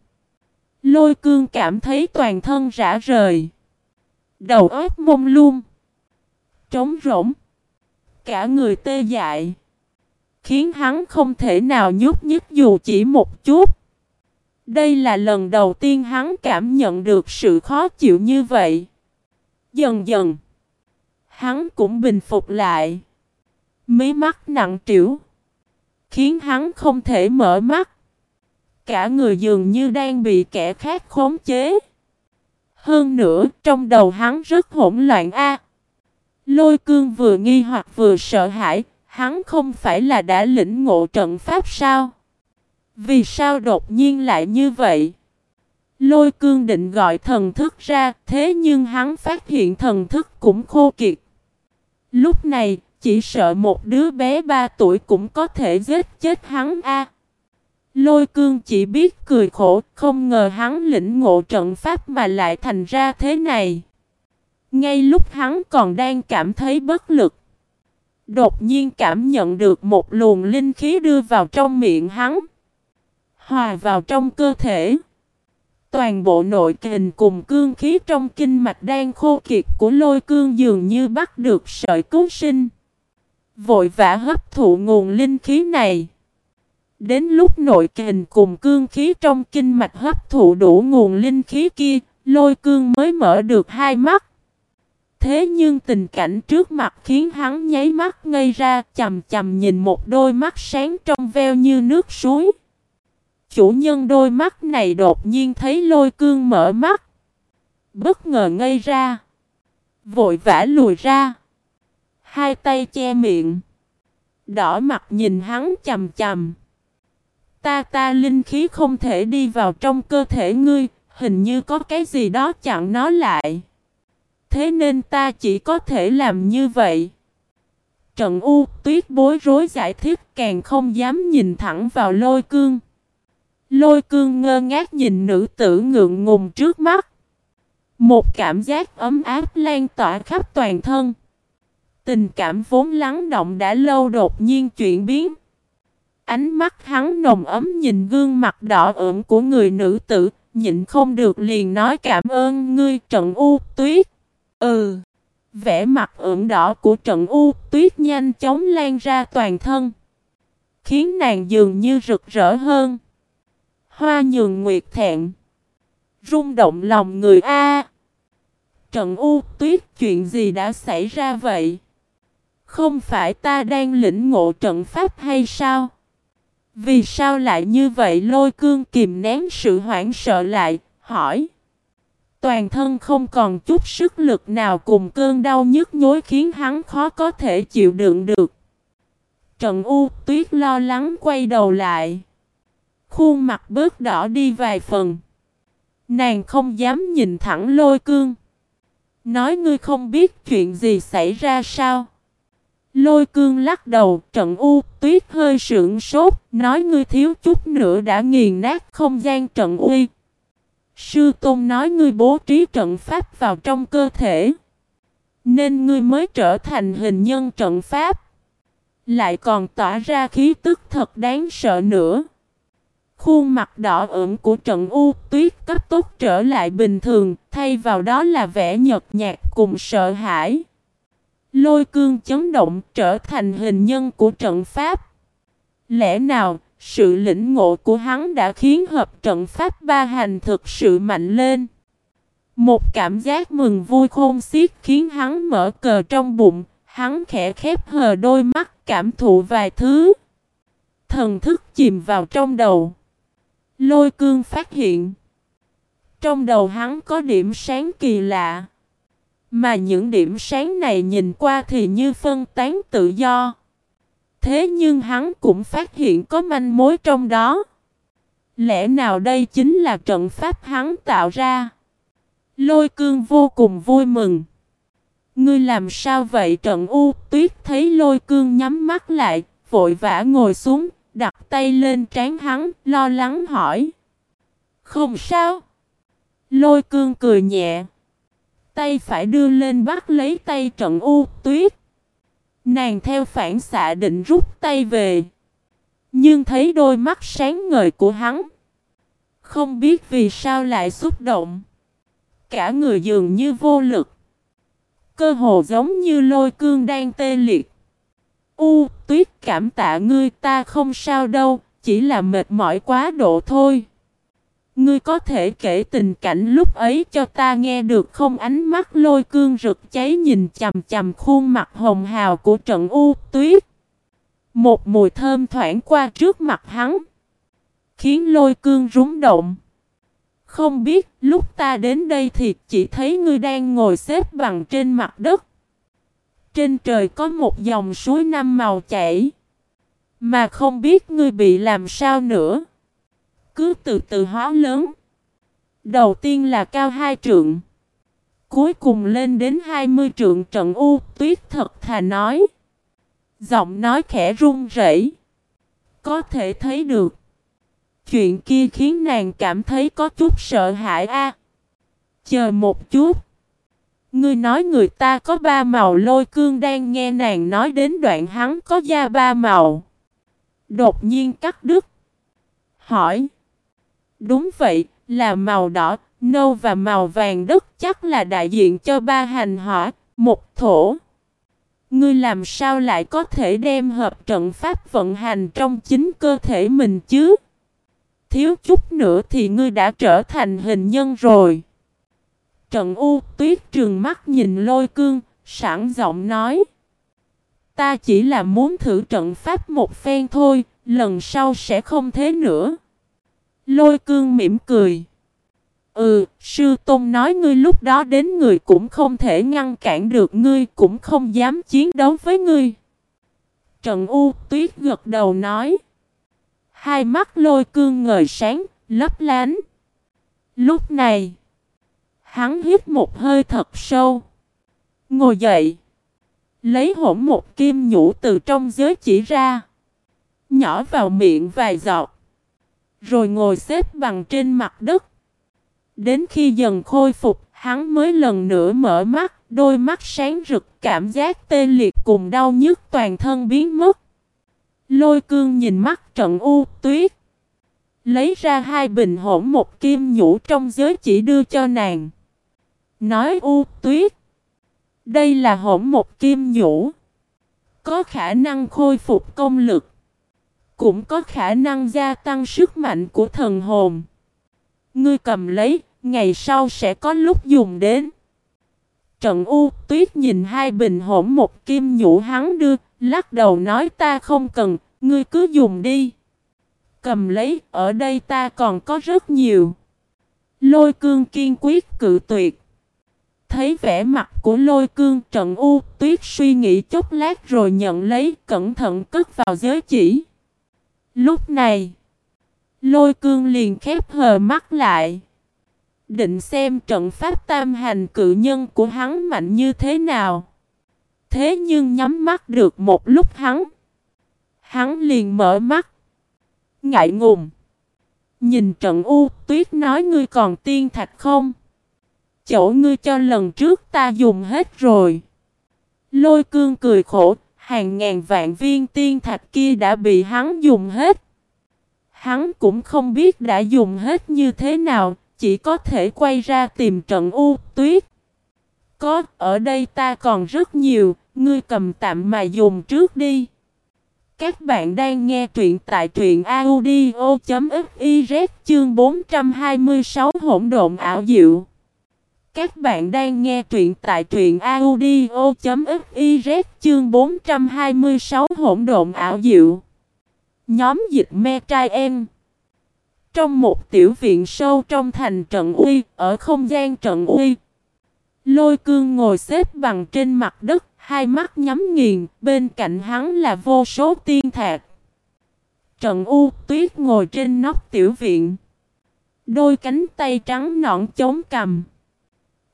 Lôi cương cảm thấy toàn thân rã rời. Đầu óc mông lung. Trống rỗng. Cả người tê dại. Khiến hắn không thể nào nhúc nhích dù chỉ một chút. Đây là lần đầu tiên hắn cảm nhận được sự khó chịu như vậy. Dần dần. Hắn cũng bình phục lại. Mí mắt nặng trĩu. Khiến hắn không thể mở mắt. Cả người dường như đang bị kẻ khác khống chế. Hơn nữa, trong đầu hắn rất hỗn loạn a. Lôi cương vừa nghi hoặc vừa sợ hãi, hắn không phải là đã lĩnh ngộ trận pháp sao? Vì sao đột nhiên lại như vậy? Lôi cương định gọi thần thức ra, thế nhưng hắn phát hiện thần thức cũng khô kiệt. Lúc này, chỉ sợ một đứa bé 3 tuổi cũng có thể giết chết hắn a. Lôi cương chỉ biết cười khổ, không ngờ hắn lĩnh ngộ trận pháp mà lại thành ra thế này. Ngay lúc hắn còn đang cảm thấy bất lực, đột nhiên cảm nhận được một luồng linh khí đưa vào trong miệng hắn, hòa vào trong cơ thể. Toàn bộ nội kình cùng cương khí trong kinh mạch đang khô kiệt của lôi cương dường như bắt được sợi cứu sinh. Vội vã hấp thụ nguồn linh khí này. Đến lúc nội kình cùng cương khí trong kinh mạch hấp thụ đủ nguồn linh khí kia, lôi cương mới mở được hai mắt. Thế nhưng tình cảnh trước mặt khiến hắn nháy mắt ngây ra chầm chầm nhìn một đôi mắt sáng trong veo như nước suối. Chủ nhân đôi mắt này đột nhiên thấy lôi cương mở mắt. Bất ngờ ngây ra. Vội vã lùi ra. Hai tay che miệng. Đỏ mặt nhìn hắn chầm chầm. Ta ta linh khí không thể đi vào trong cơ thể ngươi, hình như có cái gì đó chặn nó lại. Thế nên ta chỉ có thể làm như vậy. Trận U tuyết bối rối giải thích càng không dám nhìn thẳng vào lôi cương. Lôi cương ngơ ngác nhìn nữ tử ngượng ngùng trước mắt. Một cảm giác ấm áp lan tỏa khắp toàn thân. Tình cảm vốn lắng động đã lâu đột nhiên chuyển biến. Ánh mắt hắn nồng ấm nhìn gương mặt đỏ ửng của người nữ tử, nhịn không được liền nói cảm ơn ngươi trận u tuyết. Ừ, vẻ mặt ửng đỏ của trận u tuyết nhanh chóng lan ra toàn thân. Khiến nàng dường như rực rỡ hơn. Hoa nhường nguyệt thẹn. Rung động lòng người A. Trận u tuyết chuyện gì đã xảy ra vậy? Không phải ta đang lĩnh ngộ trận pháp hay sao? Vì sao lại như vậy lôi cương kìm nén sự hoảng sợ lại, hỏi. Toàn thân không còn chút sức lực nào cùng cơn đau nhức nhối khiến hắn khó có thể chịu đựng được. trần U tuyết lo lắng quay đầu lại. Khuôn mặt bớt đỏ đi vài phần. Nàng không dám nhìn thẳng lôi cương. Nói ngươi không biết chuyện gì xảy ra sao. Lôi cương lắc đầu, trận u tuyết hơi sượng sốt, nói ngươi thiếu chút nữa đã nghiền nát không gian trận uy. Sư Tôn nói ngươi bố trí trận pháp vào trong cơ thể. Nên ngươi mới trở thành hình nhân trận pháp. Lại còn tỏa ra khí tức thật đáng sợ nữa. Khuôn mặt đỏ ửng của trận u tuyết cấp tốc trở lại bình thường, thay vào đó là vẻ nhợt nhạt cùng sợ hãi. Lôi cương chấn động trở thành hình nhân của trận pháp. Lẽ nào, sự lĩnh ngộ của hắn đã khiến hợp trận pháp ba hành thực sự mạnh lên? Một cảm giác mừng vui khôn xiết khiến hắn mở cờ trong bụng, hắn khẽ khép hờ đôi mắt cảm thụ vài thứ. Thần thức chìm vào trong đầu. Lôi cương phát hiện. Trong đầu hắn có điểm sáng kỳ lạ. Mà những điểm sáng này nhìn qua thì như phân tán tự do. Thế nhưng hắn cũng phát hiện có manh mối trong đó. Lẽ nào đây chính là trận pháp hắn tạo ra? Lôi cương vô cùng vui mừng. Ngươi làm sao vậy trận u tuyết thấy lôi cương nhắm mắt lại, vội vã ngồi xuống, đặt tay lên trán hắn, lo lắng hỏi. Không sao. Lôi cương cười nhẹ. Tay phải đưa lên bắt lấy tay trận u tuyết. Nàng theo phản xạ định rút tay về. Nhưng thấy đôi mắt sáng ngời của hắn. Không biết vì sao lại xúc động. Cả người dường như vô lực. Cơ hồ giống như lôi cương đang tê liệt. U, tuyết cảm tạ ngươi ta không sao đâu, chỉ là mệt mỏi quá độ thôi. Ngươi có thể kể tình cảnh lúc ấy cho ta nghe được không ánh mắt lôi cương rực cháy nhìn chầm chầm khuôn mặt hồng hào của trận u tuyết. Một mùi thơm thoảng qua trước mặt hắn. Khiến lôi cương rúng động. Không biết lúc ta đến đây thì chỉ thấy ngươi đang ngồi xếp bằng trên mặt đất. Trên trời có một dòng suối năm màu chảy. Mà không biết ngươi bị làm sao nữa. Cứ từ từ hóa lớn. Đầu tiên là cao hai trượng. Cuối cùng lên đến 20 trượng trận u tuyết thật thà nói. Giọng nói khẽ run rẩy. Có thể thấy được. Chuyện kia khiến nàng cảm thấy có chút sợ hãi a. Chờ một chút. Ngươi nói người ta có ba màu lôi cương đang nghe nàng nói đến đoạn hắn có da ba màu. Đột nhiên cắt đứt. Hỏi. Đúng vậy, là màu đỏ, nâu và màu vàng đất chắc là đại diện cho ba hành hỏa, một thổ. Ngươi làm sao lại có thể đem hợp trận pháp vận hành trong chính cơ thể mình chứ? Thiếu chút nữa thì ngươi đã trở thành hình nhân rồi. Trận U tuyết trường mắt nhìn lôi cương, sẵn giọng nói. Ta chỉ là muốn thử trận pháp một phen thôi, lần sau sẽ không thế nữa. Lôi cương mỉm cười. Ừ, sư tôn nói ngươi lúc đó đến người cũng không thể ngăn cản được ngươi, cũng không dám chiến đấu với ngươi. trần U tuyết gật đầu nói. Hai mắt lôi cương ngời sáng, lấp lánh. Lúc này, hắn hít một hơi thật sâu. Ngồi dậy. Lấy hỗn một kim nhũ từ trong giới chỉ ra. Nhỏ vào miệng vài giọt. Rồi ngồi xếp bằng trên mặt đất. Đến khi dần khôi phục, hắn mới lần nữa mở mắt, đôi mắt sáng rực, cảm giác tê liệt cùng đau nhức toàn thân biến mất. Lôi cương nhìn mắt trận u tuyết. Lấy ra hai bình hỗn một kim nhũ trong giới chỉ đưa cho nàng. Nói u tuyết. Đây là hỗn một kim nhũ. Có khả năng khôi phục công lực. Cũng có khả năng gia tăng sức mạnh của thần hồn. Ngươi cầm lấy, ngày sau sẽ có lúc dùng đến. Trận U tuyết nhìn hai bình hổm một kim nhũ hắn đưa, lắc đầu nói ta không cần, ngươi cứ dùng đi. Cầm lấy, ở đây ta còn có rất nhiều. Lôi cương kiên quyết cự tuyệt. Thấy vẻ mặt của lôi cương trận u tuyết suy nghĩ chốc lát rồi nhận lấy cẩn thận cất vào giới chỉ. Lúc này, lôi cương liền khép hờ mắt lại. Định xem trận pháp tam hành cự nhân của hắn mạnh như thế nào. Thế nhưng nhắm mắt được một lúc hắn. Hắn liền mở mắt. Ngại ngùng. Nhìn trận u tuyết nói ngươi còn tiên thạch không? Chỗ ngươi cho lần trước ta dùng hết rồi. Lôi cương cười khổ. Hàng ngàn vạn viên tiên thạch kia đã bị hắn dùng hết. Hắn cũng không biết đã dùng hết như thế nào. Chỉ có thể quay ra tìm trận u tuyết. Có, ở đây ta còn rất nhiều, ngươi cầm tạm mà dùng trước đi. Các bạn đang nghe truyện tại truyện audio.fiz chương 426 hỗn độn ảo diệu. Các bạn đang nghe truyện tại truyện audio.fiz chương 426 hỗn độn ảo diệu. Nhóm dịch me trai em. Trong một tiểu viện sâu trong thành trận uy, ở không gian trận uy. Lôi cương ngồi xếp bằng trên mặt đất, hai mắt nhắm nghiền, bên cạnh hắn là vô số tiên thạc. Trận U tuyết ngồi trên nóc tiểu viện. Đôi cánh tay trắng nõn chống cầm.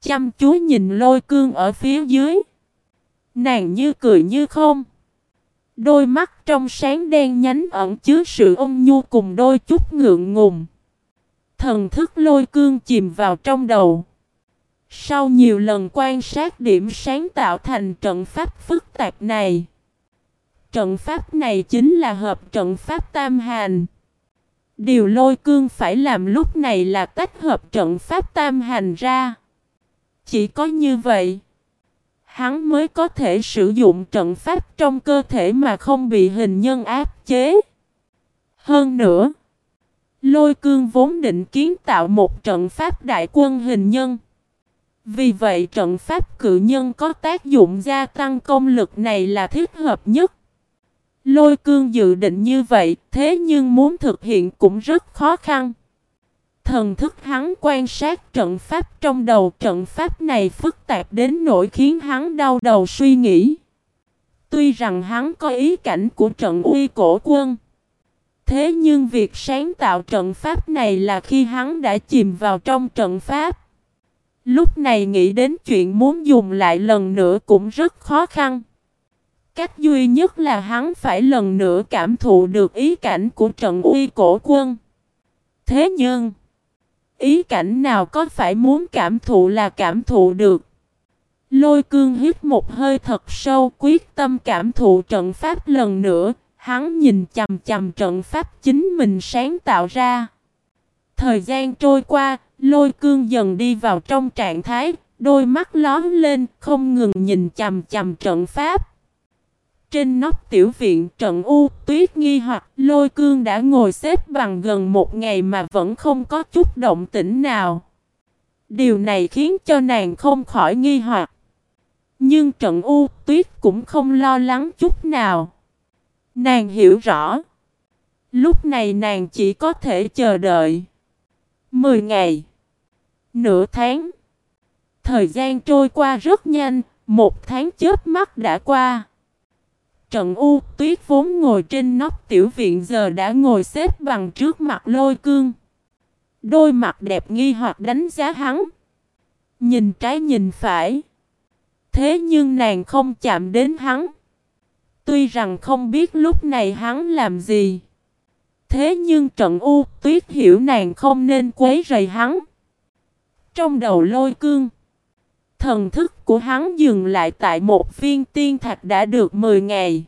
Chăm chú nhìn lôi cương ở phía dưới. Nàng như cười như không. Đôi mắt trong sáng đen nhánh ẩn chứa sự ôn nhu cùng đôi chút ngượng ngùng. Thần thức lôi cương chìm vào trong đầu. Sau nhiều lần quan sát điểm sáng tạo thành trận pháp phức tạp này. Trận pháp này chính là hợp trận pháp tam hành. Điều lôi cương phải làm lúc này là tách hợp trận pháp tam hành ra. Chỉ có như vậy, hắn mới có thể sử dụng trận pháp trong cơ thể mà không bị hình nhân áp chế. Hơn nữa, lôi cương vốn định kiến tạo một trận pháp đại quân hình nhân. Vì vậy trận pháp cự nhân có tác dụng gia tăng công lực này là thích hợp nhất. Lôi cương dự định như vậy, thế nhưng muốn thực hiện cũng rất khó khăn. Thần thức hắn quan sát trận pháp trong đầu trận pháp này phức tạp đến nỗi khiến hắn đau đầu suy nghĩ. Tuy rằng hắn có ý cảnh của trận uy cổ quân. Thế nhưng việc sáng tạo trận pháp này là khi hắn đã chìm vào trong trận pháp. Lúc này nghĩ đến chuyện muốn dùng lại lần nữa cũng rất khó khăn. Cách duy nhất là hắn phải lần nữa cảm thụ được ý cảnh của trận uy cổ quân. Thế nhưng, ý cảnh nào có phải muốn cảm thụ là cảm thụ được. Lôi cương hít một hơi thật sâu quyết tâm cảm thụ trận pháp lần nữa, hắn nhìn chầm chầm trận pháp chính mình sáng tạo ra. Thời gian trôi qua, Lôi cương dần đi vào trong trạng thái, đôi mắt lóm lên, không ngừng nhìn chầm chầm trận pháp. Trên nóc tiểu viện trận u tuyết nghi hoặc lôi cương đã ngồi xếp bằng gần một ngày mà vẫn không có chút động tĩnh nào. Điều này khiến cho nàng không khỏi nghi hoặc. Nhưng trận u tuyết cũng không lo lắng chút nào. Nàng hiểu rõ. Lúc này nàng chỉ có thể chờ đợi. Mười ngày. Nửa tháng. Thời gian trôi qua rất nhanh, một tháng chớp mắt đã qua. Trận U tuyết vốn ngồi trên nóc tiểu viện giờ đã ngồi xếp bằng trước mặt lôi cương. Đôi mặt đẹp nghi hoặc đánh giá hắn. Nhìn trái nhìn phải. Thế nhưng nàng không chạm đến hắn. Tuy rằng không biết lúc này hắn làm gì. Thế nhưng trận U tuyết hiểu nàng không nên quấy rầy hắn. Trong đầu lôi cương, thần thức của hắn dừng lại tại một viên tiên thạch đã được 10 ngày.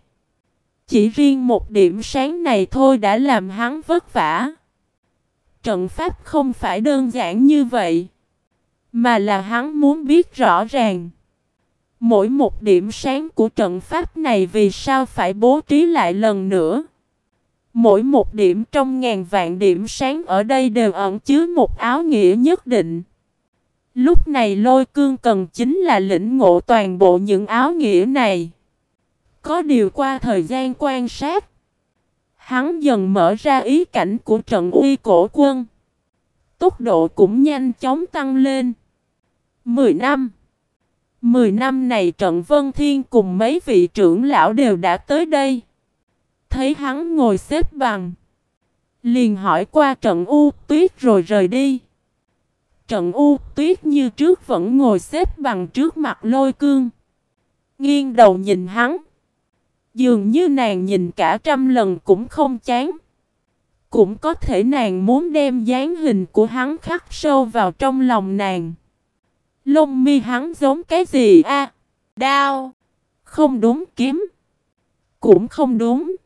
Chỉ riêng một điểm sáng này thôi đã làm hắn vất vả. Trận pháp không phải đơn giản như vậy, mà là hắn muốn biết rõ ràng. Mỗi một điểm sáng của trận pháp này vì sao phải bố trí lại lần nữa. Mỗi một điểm trong ngàn vạn điểm sáng ở đây đều ẩn chứa một áo nghĩa nhất định. Lúc này lôi cương cần chính là lĩnh ngộ toàn bộ những áo nghĩa này. Có điều qua thời gian quan sát. Hắn dần mở ra ý cảnh của trận uy cổ quân. Tốc độ cũng nhanh chóng tăng lên. 10 năm 10 năm này trận Vân Thiên cùng mấy vị trưởng lão đều đã tới đây. Thấy hắn ngồi xếp bằng. Liền hỏi qua trận U tuyết rồi rời đi. Trận U tuyết như trước vẫn ngồi xếp bằng trước mặt lôi cương. Nghiêng đầu nhìn hắn. Dường như nàng nhìn cả trăm lần cũng không chán. Cũng có thể nàng muốn đem dáng hình của hắn khắc sâu vào trong lòng nàng. Lông mi hắn giống cái gì a? đao. Không đúng, kiếm. Cũng không đúng.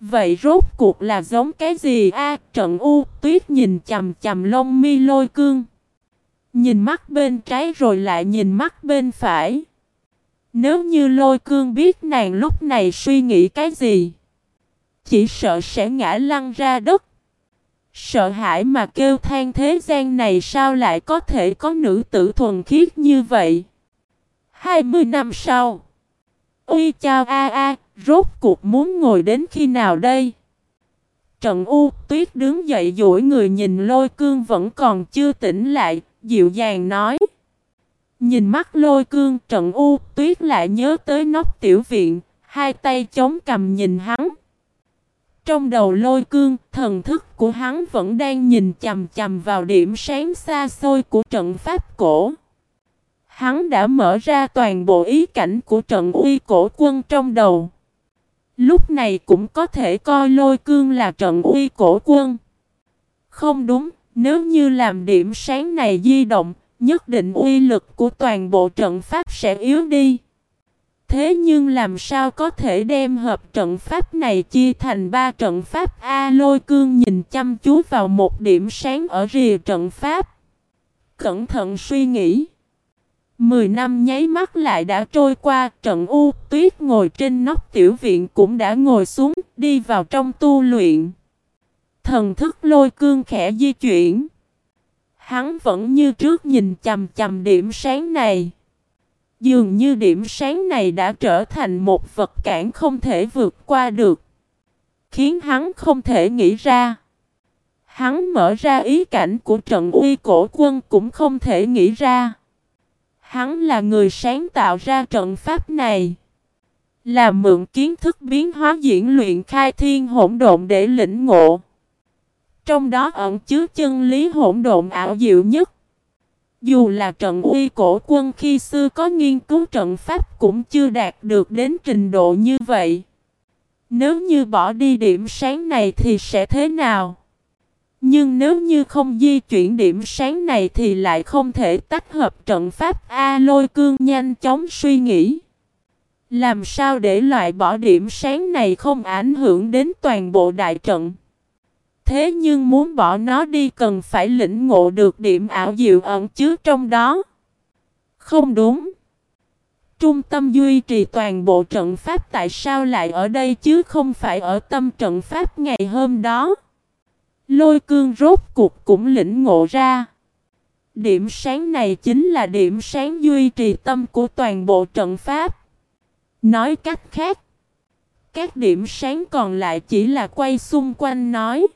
Vậy rốt cuộc là giống cái gì a? trận u tuyết nhìn chằm chằm lông mi lôi cương. Nhìn mắt bên trái rồi lại nhìn mắt bên phải. Nếu như lôi cương biết nàng lúc này suy nghĩ cái gì. Chỉ sợ sẽ ngã lăn ra đất. Sợ hãi mà kêu than thế gian này sao lại có thể có nữ tử thuần khiết như vậy. 20 năm sau. Uy chào a a, rốt cuộc muốn ngồi đến khi nào đây? Trận U tuyết đứng dậy duỗi người nhìn lôi cương vẫn còn chưa tỉnh lại, dịu dàng nói. Nhìn mắt lôi cương trận U tuyết lại nhớ tới nóc tiểu viện, hai tay chống cầm nhìn hắn. Trong đầu lôi cương, thần thức của hắn vẫn đang nhìn chầm chầm vào điểm sáng xa xôi của trận pháp cổ. Hắn đã mở ra toàn bộ ý cảnh của trận uy cổ quân trong đầu. Lúc này cũng có thể coi lôi cương là trận uy cổ quân. Không đúng, nếu như làm điểm sáng này di động, nhất định uy lực của toàn bộ trận pháp sẽ yếu đi. Thế nhưng làm sao có thể đem hợp trận pháp này chia thành ba trận pháp A lôi cương nhìn chăm chú vào một điểm sáng ở rìa trận pháp. Cẩn thận suy nghĩ. Mười năm nháy mắt lại đã trôi qua, trận u tuyết ngồi trên nóc tiểu viện cũng đã ngồi xuống, đi vào trong tu luyện. Thần thức lôi cương khẽ di chuyển. Hắn vẫn như trước nhìn chầm chầm điểm sáng này. Dường như điểm sáng này đã trở thành một vật cản không thể vượt qua được. Khiến hắn không thể nghĩ ra. Hắn mở ra ý cảnh của trận uy cổ quân cũng không thể nghĩ ra. Hắn là người sáng tạo ra trận pháp này. Là mượn kiến thức biến hóa diễn luyện khai thiên hỗn độn để lĩnh ngộ. Trong đó ẩn chứa chân lý hỗn độn ảo diệu nhất. Dù là trận uy cổ quân khi xưa có nghiên cứu trận pháp cũng chưa đạt được đến trình độ như vậy. Nếu như bỏ đi điểm sáng này thì sẽ thế nào? Nhưng nếu như không di chuyển điểm sáng này thì lại không thể tách hợp trận pháp A lôi cương nhanh chóng suy nghĩ. Làm sao để loại bỏ điểm sáng này không ảnh hưởng đến toàn bộ đại trận? Thế nhưng muốn bỏ nó đi cần phải lĩnh ngộ được điểm ảo diệu ẩn chứa trong đó. Không đúng. Trung tâm duy trì toàn bộ trận pháp tại sao lại ở đây chứ không phải ở tâm trận pháp ngày hôm đó. Lôi cương rốt cuộc cũng lĩnh ngộ ra. Điểm sáng này chính là điểm sáng duy trì tâm của toàn bộ trận pháp. Nói cách khác, các điểm sáng còn lại chỉ là quay xung quanh nói.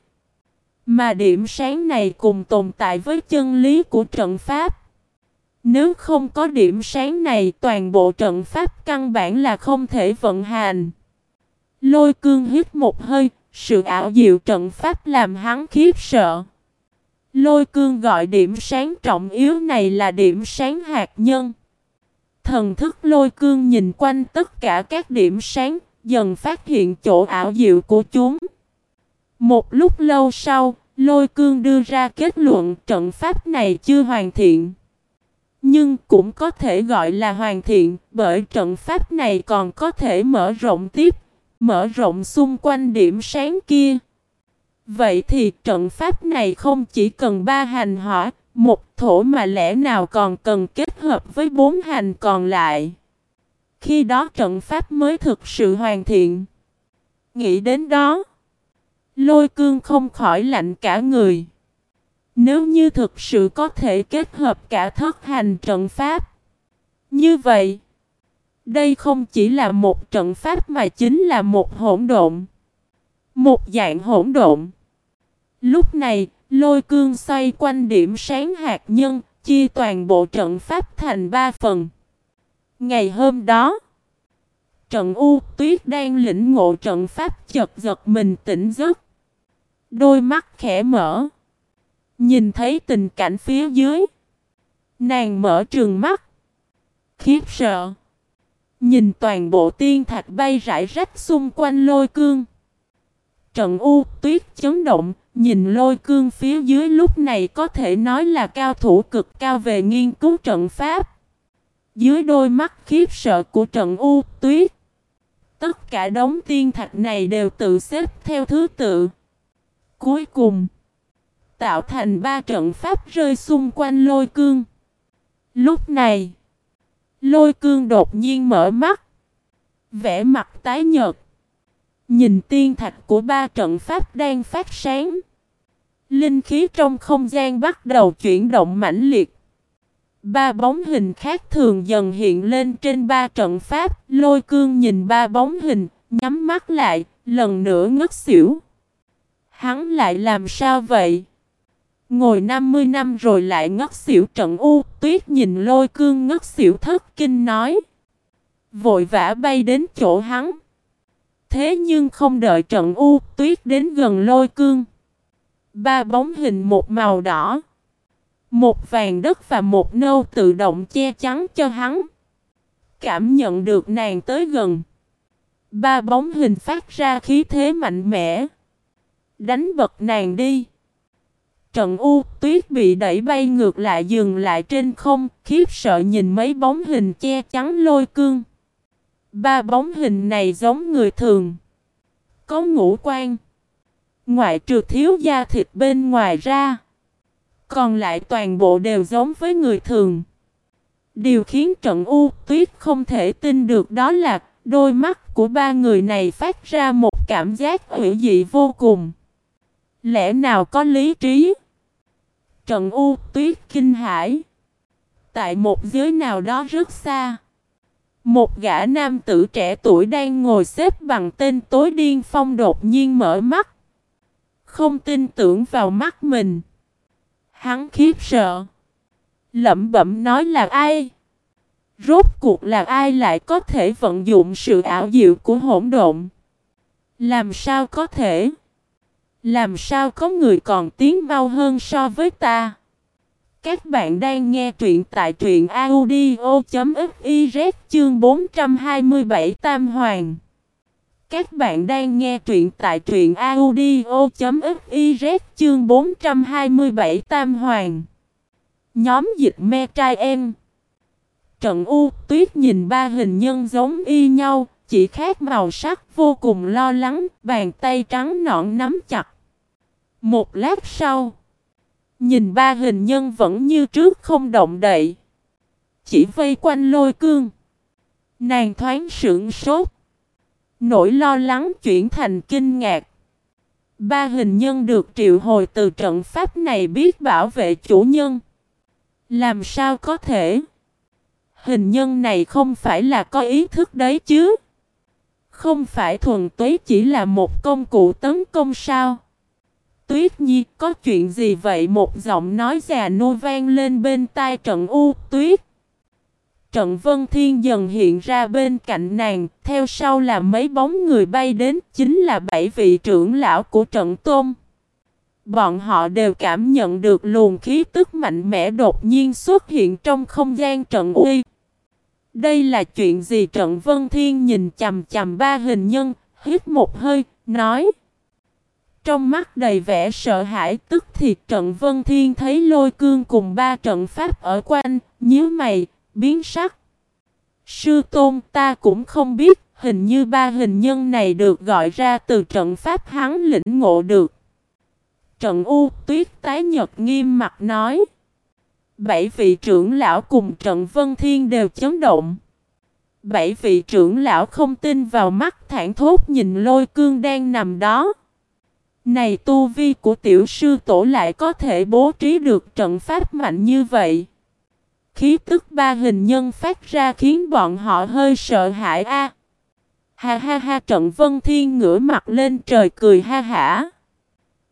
Mà điểm sáng này cùng tồn tại với chân lý của trận pháp. Nếu không có điểm sáng này toàn bộ trận pháp căn bản là không thể vận hành. Lôi cương hít một hơi, sự ảo diệu trận pháp làm hắn khiếp sợ. Lôi cương gọi điểm sáng trọng yếu này là điểm sáng hạt nhân. Thần thức lôi cương nhìn quanh tất cả các điểm sáng, dần phát hiện chỗ ảo diệu của chúng. Một lúc lâu sau, lôi cương đưa ra kết luận trận pháp này chưa hoàn thiện. Nhưng cũng có thể gọi là hoàn thiện bởi trận pháp này còn có thể mở rộng tiếp, mở rộng xung quanh điểm sáng kia. Vậy thì trận pháp này không chỉ cần ba hành hỏa, một thổ mà lẽ nào còn cần kết hợp với bốn hành còn lại. Khi đó trận pháp mới thực sự hoàn thiện. Nghĩ đến đó. Lôi cương không khỏi lạnh cả người. Nếu như thực sự có thể kết hợp cả thất hành trận pháp. Như vậy, đây không chỉ là một trận pháp mà chính là một hỗn độn. Một dạng hỗn độn. Lúc này, lôi cương xoay quanh điểm sáng hạt nhân, chia toàn bộ trận pháp thành ba phần. Ngày hôm đó, trận U Tuyết đang lĩnh ngộ trận pháp chật giật mình tỉnh giấc. Đôi mắt khẽ mở. Nhìn thấy tình cảnh phía dưới. Nàng mở trường mắt. Khiếp sợ. Nhìn toàn bộ tiên thạch bay rải rách xung quanh lôi cương. Trận U Tuyết chấn động. Nhìn lôi cương phía dưới lúc này có thể nói là cao thủ cực cao về nghiên cứu trận pháp. Dưới đôi mắt khiếp sợ của trận U Tuyết. Tất cả đống tiên thạch này đều tự xếp theo thứ tự. Cuối cùng, tạo thành ba trận pháp rơi xung quanh lôi cương. Lúc này, lôi cương đột nhiên mở mắt. Vẽ mặt tái nhợt. Nhìn tiên thạch của ba trận pháp đang phát sáng. Linh khí trong không gian bắt đầu chuyển động mãnh liệt. Ba bóng hình khác thường dần hiện lên trên ba trận pháp. Lôi cương nhìn ba bóng hình, nhắm mắt lại, lần nữa ngất xỉu. Hắn lại làm sao vậy? Ngồi 50 năm rồi lại ngất xỉu trận u, tuyết nhìn lôi cương ngất xỉu thất kinh nói. Vội vã bay đến chỗ hắn. Thế nhưng không đợi trận u, tuyết đến gần lôi cương. Ba bóng hình một màu đỏ. Một vàng đất và một nâu tự động che chắn cho hắn. Cảm nhận được nàng tới gần. Ba bóng hình phát ra khí thế mạnh mẽ. Đánh bật nàng đi. Trận U tuyết bị đẩy bay ngược lại dừng lại trên không, khiếp sợ nhìn mấy bóng hình che chắn lôi cương. Ba bóng hình này giống người thường. Có ngũ quan. Ngoại trừ thiếu da thịt bên ngoài ra. Còn lại toàn bộ đều giống với người thường. Điều khiến trận U tuyết không thể tin được đó là đôi mắt của ba người này phát ra một cảm giác hữu dị vô cùng. Lẽ nào có lý trí? trần U tuyết kinh hải. Tại một giới nào đó rất xa. Một gã nam tử trẻ tuổi đang ngồi xếp bằng tên tối điên phong đột nhiên mở mắt. Không tin tưởng vào mắt mình. Hắn khiếp sợ. Lẩm bẩm nói là ai? Rốt cuộc là ai lại có thể vận dụng sự ảo diệu của hỗn độn? Làm sao có thể? Làm sao có người còn tiến mau hơn so với ta? Các bạn đang nghe truyện tại truyện audio.fiz chương 427 Tam Hoàng. Các bạn đang nghe truyện tại truyện audio.fiz chương 427 Tam Hoàng. Nhóm dịch me trai em. Trận U tuyết nhìn ba hình nhân giống y nhau, chỉ khác màu sắc vô cùng lo lắng, bàn tay trắng nõn nắm chặt. Một lát sau, nhìn ba hình nhân vẫn như trước không động đậy. Chỉ vây quanh lôi cương. Nàng thoáng sững sốt. Nỗi lo lắng chuyển thành kinh ngạc. Ba hình nhân được triệu hồi từ trận pháp này biết bảo vệ chủ nhân. Làm sao có thể? Hình nhân này không phải là có ý thức đấy chứ? Không phải thuần túy chỉ là một công cụ tấn công sao? Tuyết Nhi, có chuyện gì vậy? Một giọng nói già nô vang lên bên tai trận u tuyết. Trận Vân Thiên dần hiện ra bên cạnh nàng, theo sau là mấy bóng người bay đến, chính là bảy vị trưởng lão của trận Tôn. Bọn họ đều cảm nhận được luồng khí tức mạnh mẽ đột nhiên xuất hiện trong không gian trận uy. Đây là chuyện gì trận Vân Thiên nhìn chầm chầm ba hình nhân, hít một hơi, nói. Trong mắt đầy vẻ sợ hãi tức thì trận Vân Thiên thấy lôi cương cùng ba trận pháp ở quanh, nhíu mày, biến sắc. Sư tôn ta cũng không biết, hình như ba hình nhân này được gọi ra từ trận pháp hắn lĩnh ngộ được. Trận U tuyết tái nhật nghiêm mặt nói. Bảy vị trưởng lão cùng trận Vân Thiên đều chấn động. Bảy vị trưởng lão không tin vào mắt thản thốt nhìn lôi cương đang nằm đó. Này tu vi của tiểu sư tổ lại có thể bố trí được trận pháp mạnh như vậy. Khí tức ba hình nhân phát ra khiến bọn họ hơi sợ hãi a. Ha ha ha, trận vân thiên ngửa mặt lên trời cười ha hả.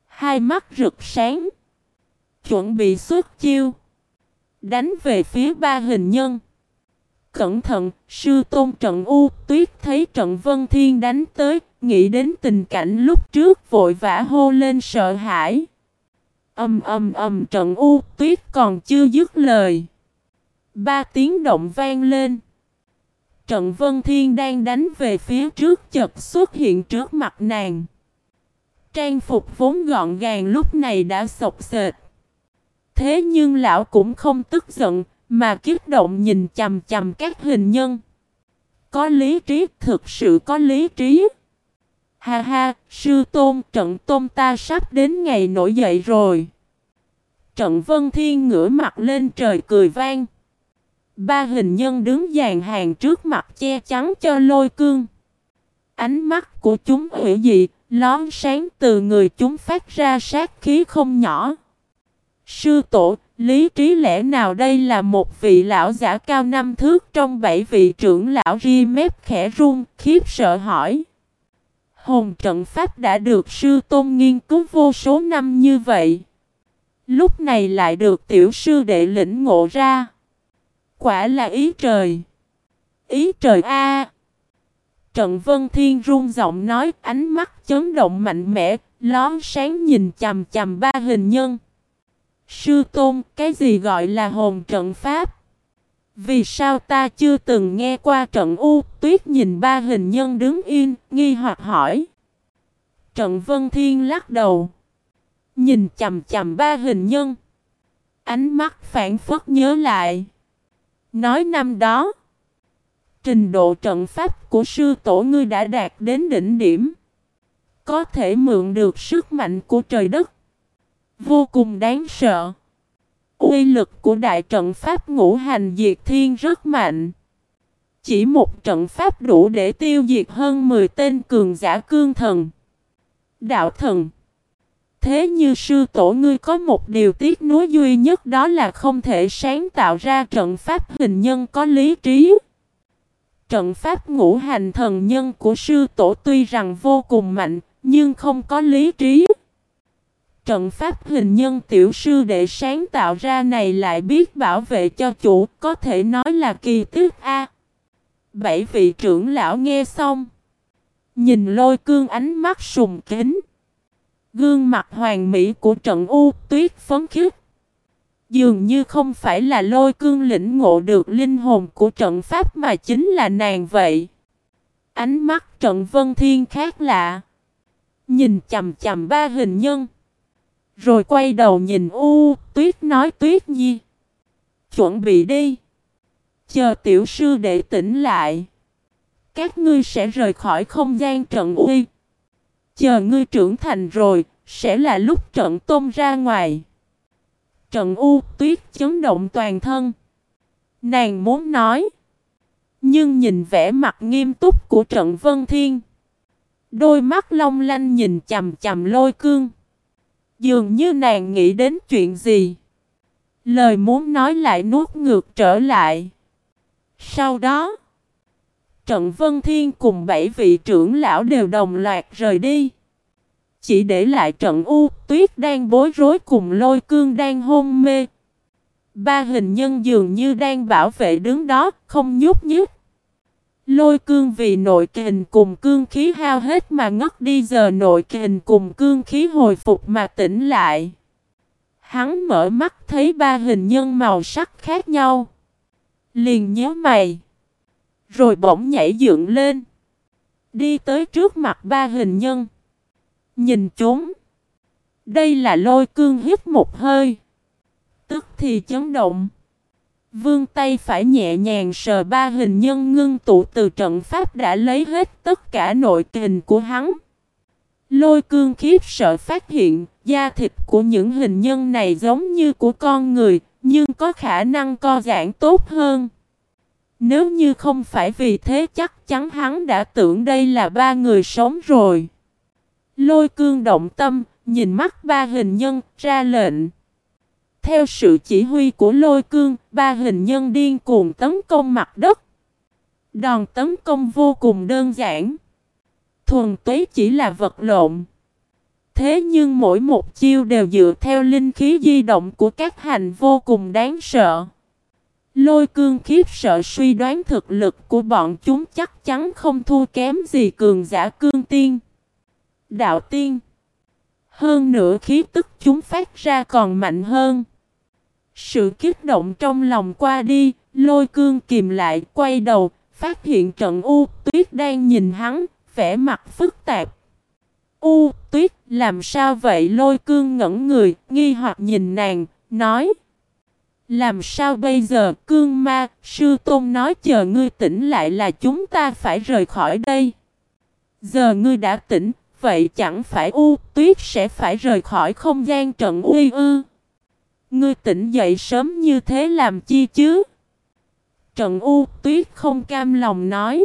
Hai mắt rực sáng. Chuẩn bị xuất chiêu. Đánh về phía ba hình nhân. Cẩn thận, sư tôn trận U tuyết thấy trận Vân Thiên đánh tới, nghĩ đến tình cảnh lúc trước vội vã hô lên sợ hãi. Âm âm âm trận U tuyết còn chưa dứt lời. Ba tiếng động vang lên. Trận Vân Thiên đang đánh về phía trước chợt xuất hiện trước mặt nàng. Trang phục vốn gọn gàng lúc này đã sọc sệt. Thế nhưng lão cũng không tức giận, mà kiếp động nhìn chầm chầm các hình nhân. Có lý trí, thực sự có lý trí. Ha ha, sư tôn, trận tôn ta sắp đến ngày nổi dậy rồi. Trận Vân Thiên ngửa mặt lên trời cười vang. Ba hình nhân đứng dàn hàng trước mặt che chắn cho lôi cương. Ánh mắt của chúng hủy dị, lón sáng từ người chúng phát ra sát khí không nhỏ. Sư tổ, lý trí lẽ nào đây là một vị lão giả cao năm thước trong bảy vị trưởng lão ri mép khẽ run, khiếp sợ hỏi. Hồn trận pháp đã được sư tôn nghiên cứu vô số năm như vậy. Lúc này lại được tiểu sư đệ lĩnh ngộ ra. Quả là ý trời. Ý trời a. Trận Vân Thiên run giọng nói, ánh mắt chấn động mạnh mẽ, lón sáng nhìn chầm chầm ba hình nhân. Sư Tôn, cái gì gọi là hồn trận pháp? Vì sao ta chưa từng nghe qua trận U, tuyết nhìn ba hình nhân đứng yên, nghi hoặc hỏi. Trận Vân Thiên lắc đầu. Nhìn chầm chầm ba hình nhân. Ánh mắt phản phất nhớ lại. Nói năm đó. Trình độ trận pháp của sư tổ ngươi đã đạt đến đỉnh điểm. Có thể mượn được sức mạnh của trời đất. Vô cùng đáng sợ. Uy lực của đại trận pháp ngũ hành diệt thiên rất mạnh. Chỉ một trận pháp đủ để tiêu diệt hơn 10 tên cường giả cương thần. Đạo thần. Thế như sư tổ ngươi có một điều tiếc nuối duy nhất đó là không thể sáng tạo ra trận pháp hình nhân có lý trí. Trận pháp ngũ hành thần nhân của sư tổ tuy rằng vô cùng mạnh, nhưng không có lý trí. Trận pháp hình nhân tiểu sư để sáng tạo ra này lại biết bảo vệ cho chủ, có thể nói là kỳ tích A. Bảy vị trưởng lão nghe xong. Nhìn lôi cương ánh mắt sùng kính. Gương mặt hoàng mỹ của trận U tuyết phấn khích. Dường như không phải là lôi cương lĩnh ngộ được linh hồn của trận pháp mà chính là nàng vậy. Ánh mắt trận vân thiên khác lạ. Nhìn chầm chầm ba hình nhân. Rồi quay đầu nhìn U, tuyết nói tuyết nhi. Chuẩn bị đi. Chờ tiểu sư để tỉnh lại. Các ngươi sẽ rời khỏi không gian trận uy. Chờ ngươi trưởng thành rồi, sẽ là lúc trận tôm ra ngoài. Trận u tuyết chấn động toàn thân. Nàng muốn nói. Nhưng nhìn vẻ mặt nghiêm túc của trận vân thiên. Đôi mắt long lanh nhìn chầm chầm lôi cương. Dường như nàng nghĩ đến chuyện gì. Lời muốn nói lại nuốt ngược trở lại. Sau đó, Trận Vân Thiên cùng bảy vị trưởng lão đều đồng loạt rời đi. Chỉ để lại trận U tuyết đang bối rối cùng lôi cương đang hôn mê. Ba hình nhân dường như đang bảo vệ đứng đó, không nhúc nhích. Lôi cương vì nội kình cùng cương khí hao hết mà ngất đi, giờ nội kình cùng cương khí hồi phục mà tỉnh lại. Hắn mở mắt thấy ba hình nhân màu sắc khác nhau. Liền nhớ mày. Rồi bỗng nhảy dựng lên. Đi tới trước mặt ba hình nhân. Nhìn chúng. Đây là lôi cương hít một hơi. Tức thì chấn động. Vương tay phải nhẹ nhàng sờ ba hình nhân ngưng tụ từ trận pháp đã lấy hết tất cả nội kình của hắn. Lôi cương khiếp sợ phát hiện, da thịt của những hình nhân này giống như của con người, nhưng có khả năng co giãn tốt hơn. Nếu như không phải vì thế chắc chắn hắn đã tưởng đây là ba người sống rồi. Lôi cương động tâm, nhìn mắt ba hình nhân, ra lệnh. Theo sự chỉ huy của lôi cương, ba hình nhân điên cuồng tấn công mặt đất. Đòn tấn công vô cùng đơn giản. Thuần túy chỉ là vật lộn. Thế nhưng mỗi một chiêu đều dựa theo linh khí di động của các hành vô cùng đáng sợ. Lôi cương khiếp sợ suy đoán thực lực của bọn chúng chắc chắn không thua kém gì cường giả cương tiên. Đạo tiên. Hơn nữa khí tức chúng phát ra còn mạnh hơn. Sự kích động trong lòng qua đi, lôi cương kìm lại, quay đầu, phát hiện trận U tuyết đang nhìn hắn, vẻ mặt phức tạp. U tuyết, làm sao vậy lôi cương ngẩn người, nghi hoặc nhìn nàng, nói. Làm sao bây giờ cương ma, sư tôn nói chờ ngươi tỉnh lại là chúng ta phải rời khỏi đây. Giờ ngươi đã tỉnh, vậy chẳng phải U tuyết sẽ phải rời khỏi không gian trận uy ư. Ngươi tỉnh dậy sớm như thế làm chi chứ? Trận U tuyết không cam lòng nói.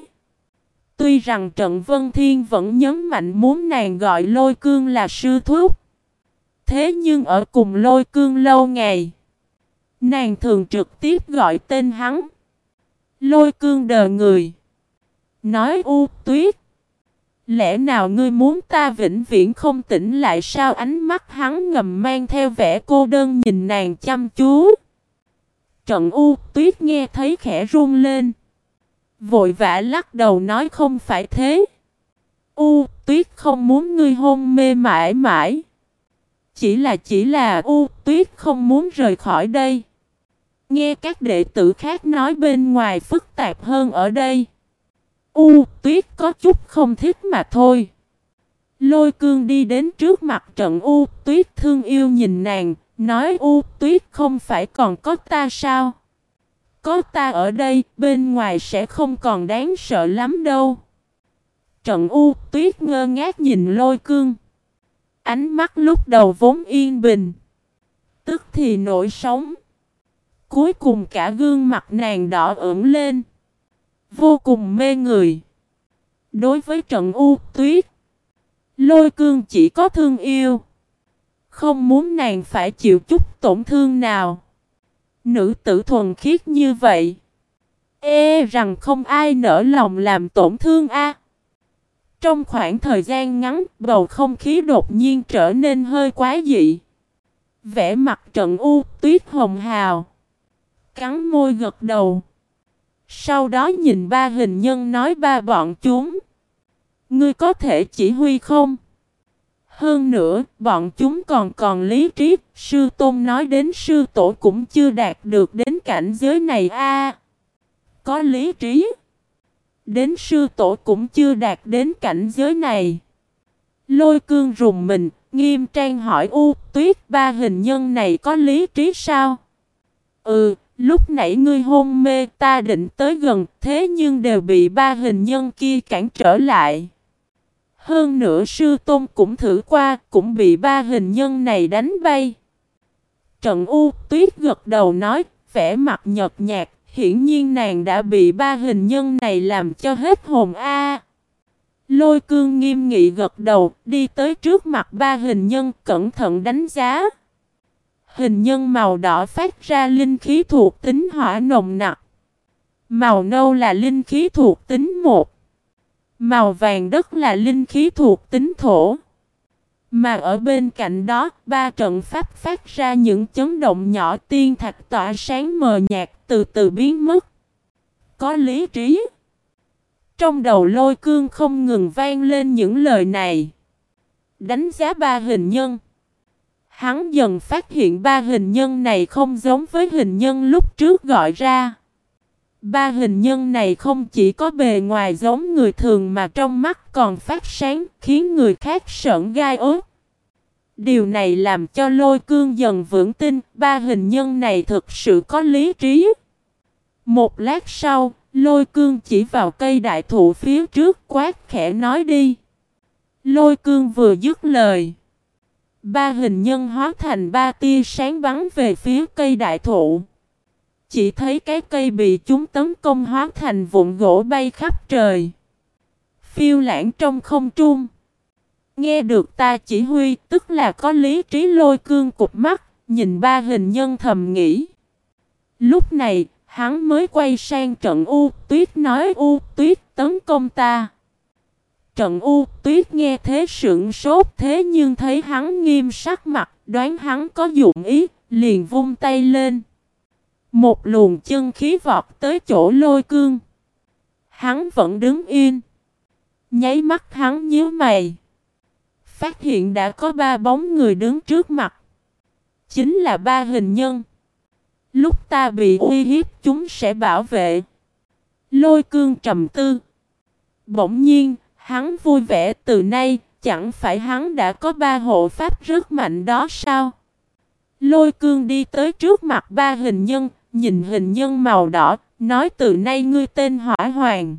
Tuy rằng trận Vân Thiên vẫn nhấn mạnh muốn nàng gọi lôi cương là sư thúc. Thế nhưng ở cùng lôi cương lâu ngày. Nàng thường trực tiếp gọi tên hắn. Lôi cương đờ người. Nói u tuyết. Lẽ nào ngươi muốn ta vĩnh viễn không tỉnh lại sao ánh mắt hắn ngầm mang theo vẻ cô đơn nhìn nàng chăm chú. Trận u tuyết nghe thấy khẽ run lên. Vội vã lắc đầu nói không phải thế. U tuyết không muốn ngươi hôn mê mãi mãi. Chỉ là chỉ là U tuyết không muốn rời khỏi đây. Nghe các đệ tử khác nói bên ngoài phức tạp hơn ở đây. U tuyết có chút không thích mà thôi. Lôi cương đi đến trước mặt trận U tuyết thương yêu nhìn nàng, nói U tuyết không phải còn có ta sao? Có ta ở đây, bên ngoài sẽ không còn đáng sợ lắm đâu. Trận U tuyết ngơ ngác nhìn lôi cương. Ánh mắt lúc đầu vốn yên bình. Tức thì nổi sóng. Cuối cùng cả gương mặt nàng đỏ ửng lên. Vô cùng mê người. Đối với trận U tuyết. Lôi cương chỉ có thương yêu. Không muốn nàng phải chịu chút tổn thương nào. Nữ tử thuần khiết như vậy. Ê rằng không ai nỡ lòng làm tổn thương a. Trong khoảng thời gian ngắn, bầu không khí đột nhiên trở nên hơi quá dị. Vẽ mặt trận u tuyết hồng hào. Cắn môi gật đầu. Sau đó nhìn ba hình nhân nói ba bọn chúng. Ngươi có thể chỉ huy không? Hơn nữa, bọn chúng còn còn lý trí, sư tôn nói đến sư tổ cũng chưa đạt được đến cảnh giới này a. có lý trí. Đến sư tổ cũng chưa đạt đến cảnh giới này. Lôi cương rùng mình, nghiêm trang hỏi U tuyết ba hình nhân này có lý trí sao? Ừ, lúc nãy ngươi hôn mê ta định tới gần, thế nhưng đều bị ba hình nhân kia cản trở lại. Hơn nữa sư tôn cũng thử qua, cũng bị ba hình nhân này đánh bay. Trận U tuyết gật đầu nói, vẻ mặt nhợt nhạt, hiển nhiên nàng đã bị ba hình nhân này làm cho hết hồn a. Lôi cương nghiêm nghị gật đầu, đi tới trước mặt ba hình nhân cẩn thận đánh giá. Hình nhân màu đỏ phát ra linh khí thuộc tính hỏa nồng nặc. Màu nâu là linh khí thuộc tính một. Màu vàng đất là linh khí thuộc tính thổ. Mà ở bên cạnh đó, ba trận pháp phát ra những chấn động nhỏ tiên thạch tỏa sáng mờ nhạt từ từ biến mất. Có lý trí. Trong đầu lôi cương không ngừng vang lên những lời này. Đánh giá ba hình nhân. Hắn dần phát hiện ba hình nhân này không giống với hình nhân lúc trước gọi ra. Ba hình nhân này không chỉ có bề ngoài giống người thường mà trong mắt còn phát sáng khiến người khác sợn gai ốt. Điều này làm cho lôi cương dần vững tin ba hình nhân này thực sự có lý trí. Một lát sau, lôi cương chỉ vào cây đại thụ phía trước quát khẽ nói đi. Lôi cương vừa dứt lời. Ba hình nhân hóa thành ba tia sáng bắn về phía cây đại thụ. Chỉ thấy cái cây bị chúng tấn công hóa thành vụn gỗ bay khắp trời. Phiêu lãng trong không trung. Nghe được ta chỉ huy tức là có lý trí lôi cương cục mắt, nhìn ba hình nhân thầm nghĩ. Lúc này, hắn mới quay sang trận U tuyết nói U tuyết tấn công ta. Trận u tuyết nghe thế sững sốt thế nhưng thấy hắn nghiêm sắc mặt, đoán hắn có dụng ý, liền vung tay lên. Một luồng chân khí vọt tới chỗ lôi cương. Hắn vẫn đứng yên. Nháy mắt hắn nhíu mày. Phát hiện đã có ba bóng người đứng trước mặt. Chính là ba hình nhân. Lúc ta bị uy hiếp chúng sẽ bảo vệ. Lôi cương trầm tư. Bỗng nhiên, hắn vui vẻ từ nay, chẳng phải hắn đã có ba hộ pháp rất mạnh đó sao? Lôi cương đi tới trước mặt ba hình nhân, nhìn hình nhân màu đỏ, nói từ nay ngươi tên hỏa hoàng.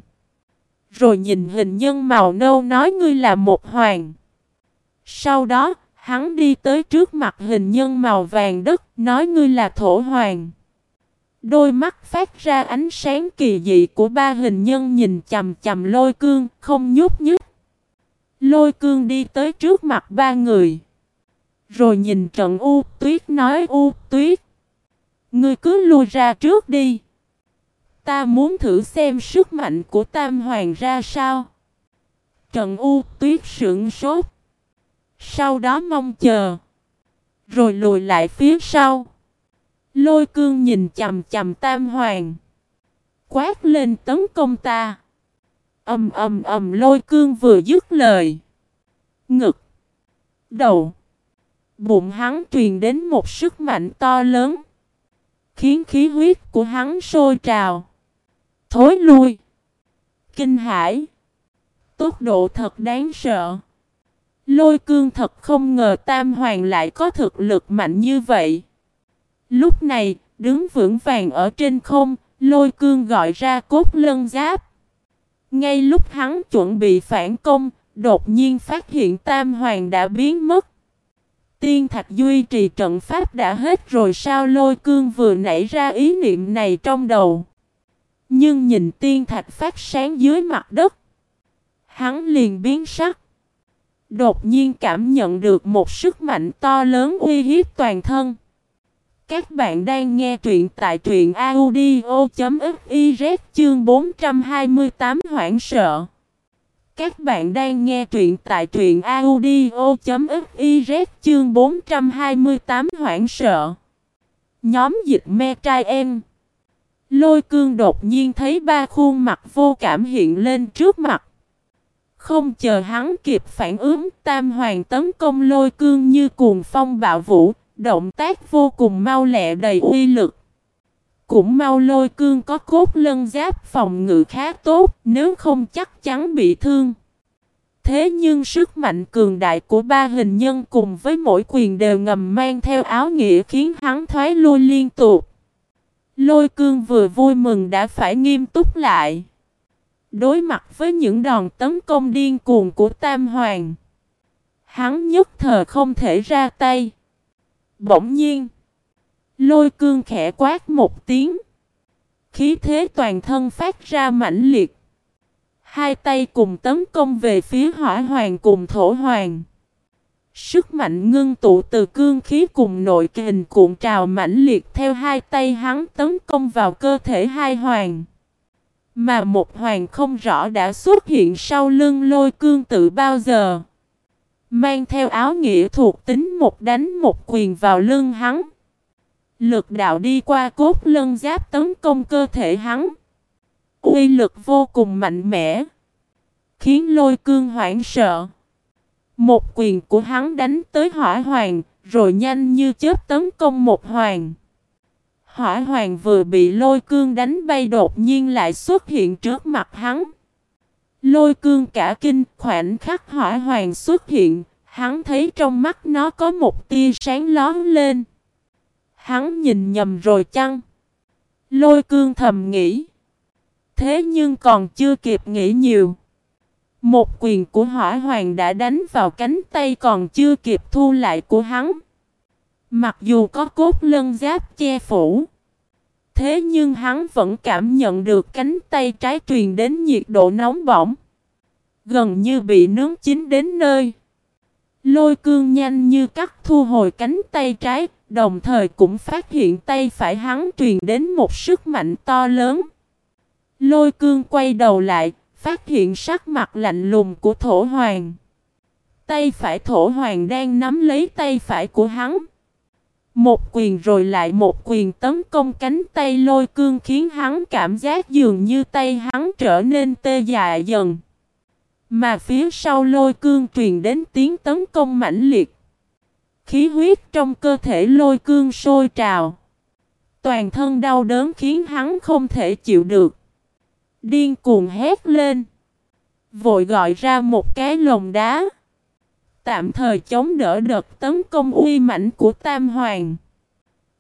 Rồi nhìn hình nhân màu nâu nói ngươi là một hoàng. Sau đó, hắn đi tới trước mặt hình nhân màu vàng đất, nói ngươi là thổ hoàng. Đôi mắt phát ra ánh sáng kỳ dị của ba hình nhân nhìn chầm chầm lôi cương, không nhúc nhích. Lôi cương đi tới trước mặt ba người. Rồi nhìn trận u tuyết nói u tuyết. Ngươi cứ lui ra trước đi. Ta muốn thử xem sức mạnh của Tam Hoàng ra sao. Trần U tuyết sững sốt. Sau đó mong chờ. Rồi lùi lại phía sau. Lôi cương nhìn chầm chầm Tam Hoàng. Quát lên tấn công ta. Âm âm âm lôi cương vừa dứt lời. Ngực. Đầu. Bụng hắn truyền đến một sức mạnh to lớn. Khiến khí huyết của hắn sôi trào. Thối lui. Kinh hãi. Tốc độ thật đáng sợ. Lôi cương thật không ngờ Tam Hoàng lại có thực lực mạnh như vậy. Lúc này, đứng vững vàng ở trên không, lôi cương gọi ra cốt lân giáp. Ngay lúc hắn chuẩn bị phản công, đột nhiên phát hiện Tam Hoàng đã biến mất. Tiên Thạch duy trì trận pháp đã hết rồi sao lôi cương vừa nảy ra ý niệm này trong đầu. Nhưng nhìn tiên thạch phát sáng dưới mặt đất. Hắn liền biến sắc. Đột nhiên cảm nhận được một sức mạnh to lớn uy hiếp toàn thân. Các bạn đang nghe truyện tại truyện audio.fiz chương 428 hoảng sợ. Các bạn đang nghe truyện tại truyện audio.fiz chương 428 hoảng sợ. Nhóm dịch me trai em. Lôi cương đột nhiên thấy ba khuôn mặt vô cảm hiện lên trước mặt. Không chờ hắn kịp phản ứng, tam hoàng tấn công lôi cương như cuồng phong bạo vũ, động tác vô cùng mau lẹ đầy uy lực. Cũng mau lôi cương có cốt lân giáp phòng ngự khá tốt, nếu không chắc chắn bị thương. Thế nhưng sức mạnh cường đại của ba hình nhân cùng với mỗi quyền đều ngầm mang theo áo nghĩa khiến hắn thoái lui liên tục. Lôi cương vừa vui mừng đã phải nghiêm túc lại. Đối mặt với những đòn tấn công điên cuồng của Tam Hoàng. Hắn nhất thờ không thể ra tay. Bỗng nhiên. Lôi cương khẽ quát một tiếng. Khí thế toàn thân phát ra mãnh liệt. Hai tay cùng tấn công về phía hỏa hoàng cùng thổ hoàng. Sức mạnh ngưng tụ từ cương khí cùng nội kình cuộn trào mãnh liệt theo hai tay hắn tấn công vào cơ thể hai hoàng. Mà một hoàng không rõ đã xuất hiện sau lưng lôi cương tự bao giờ. Mang theo áo nghĩa thuộc tính một đánh một quyền vào lưng hắn. Lực đạo đi qua cốt lân giáp tấn công cơ thể hắn. Uy lực vô cùng mạnh mẽ. Khiến lôi cương hoảng sợ. Một quyền của hắn đánh tới hỏa hoàng, rồi nhanh như chớp tấn công một hoàng. Hỏa hoàng vừa bị lôi cương đánh bay đột nhiên lại xuất hiện trước mặt hắn. Lôi cương cả kinh khoảnh khắc hỏa hoàng xuất hiện, hắn thấy trong mắt nó có một tia sáng lón lên. Hắn nhìn nhầm rồi chăng? Lôi cương thầm nghĩ. Thế nhưng còn chưa kịp nghĩ nhiều. Một quyền của hỏa hoàng đã đánh vào cánh tay còn chưa kịp thu lại của hắn. Mặc dù có cốt lân giáp che phủ. Thế nhưng hắn vẫn cảm nhận được cánh tay trái truyền đến nhiệt độ nóng bỏng. Gần như bị nướng chín đến nơi. Lôi cương nhanh như cắt thu hồi cánh tay trái, đồng thời cũng phát hiện tay phải hắn truyền đến một sức mạnh to lớn. Lôi cương quay đầu lại, phát hiện sắc mặt lạnh lùng của thổ hoàng. Tay phải thổ hoàng đang nắm lấy tay phải của hắn. Một quyền rồi lại một quyền tấn công cánh tay lôi cương khiến hắn cảm giác dường như tay hắn trở nên tê dại dần. Mà phía sau lôi cương truyền đến tiếng tấn công mãnh liệt. Khí huyết trong cơ thể lôi cương sôi trào. Toàn thân đau đớn khiến hắn không thể chịu được. Điên cuồng hét lên. Vội gọi ra một cái lồng đá. Tạm thời chống đỡ đợt tấn công uy mãnh của Tam Hoàng.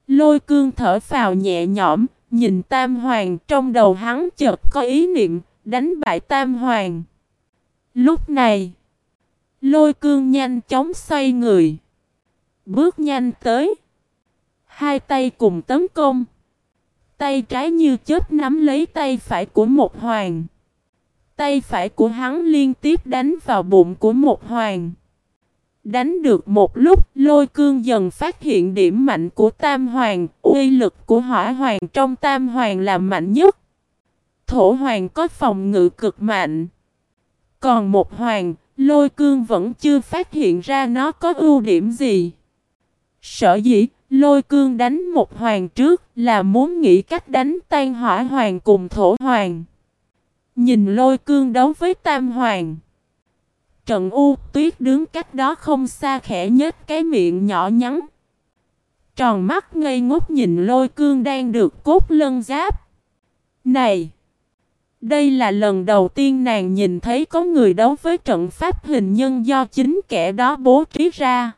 Lôi cương thở phào nhẹ nhõm, nhìn Tam Hoàng trong đầu hắn chợt có ý niệm đánh bại Tam Hoàng. Lúc này, lôi cương nhanh chóng xoay người. Bước nhanh tới. Hai tay cùng tấn công. Tay trái như chết nắm lấy tay phải của một hoàng. Tay phải của hắn liên tiếp đánh vào bụng của một hoàng. Đánh được một lúc, lôi cương dần phát hiện điểm mạnh của tam hoàng, uy lực của hỏa hoàng trong tam hoàng là mạnh nhất. Thổ hoàng có phòng ngự cực mạnh. Còn một hoàng, lôi cương vẫn chưa phát hiện ra nó có ưu điểm gì. Sở dĩ, lôi cương đánh một hoàng trước là muốn nghĩ cách đánh tan hỏa hoàng cùng thổ hoàng. Nhìn lôi cương đấu với tam hoàng trần U, tuyết đứng cách đó không xa khẽ nhếch cái miệng nhỏ nhắn. Tròn mắt ngây ngốc nhìn lôi cương đang được cốt lân giáp. Này! Đây là lần đầu tiên nàng nhìn thấy có người đấu với trận pháp hình nhân do chính kẻ đó bố trí ra.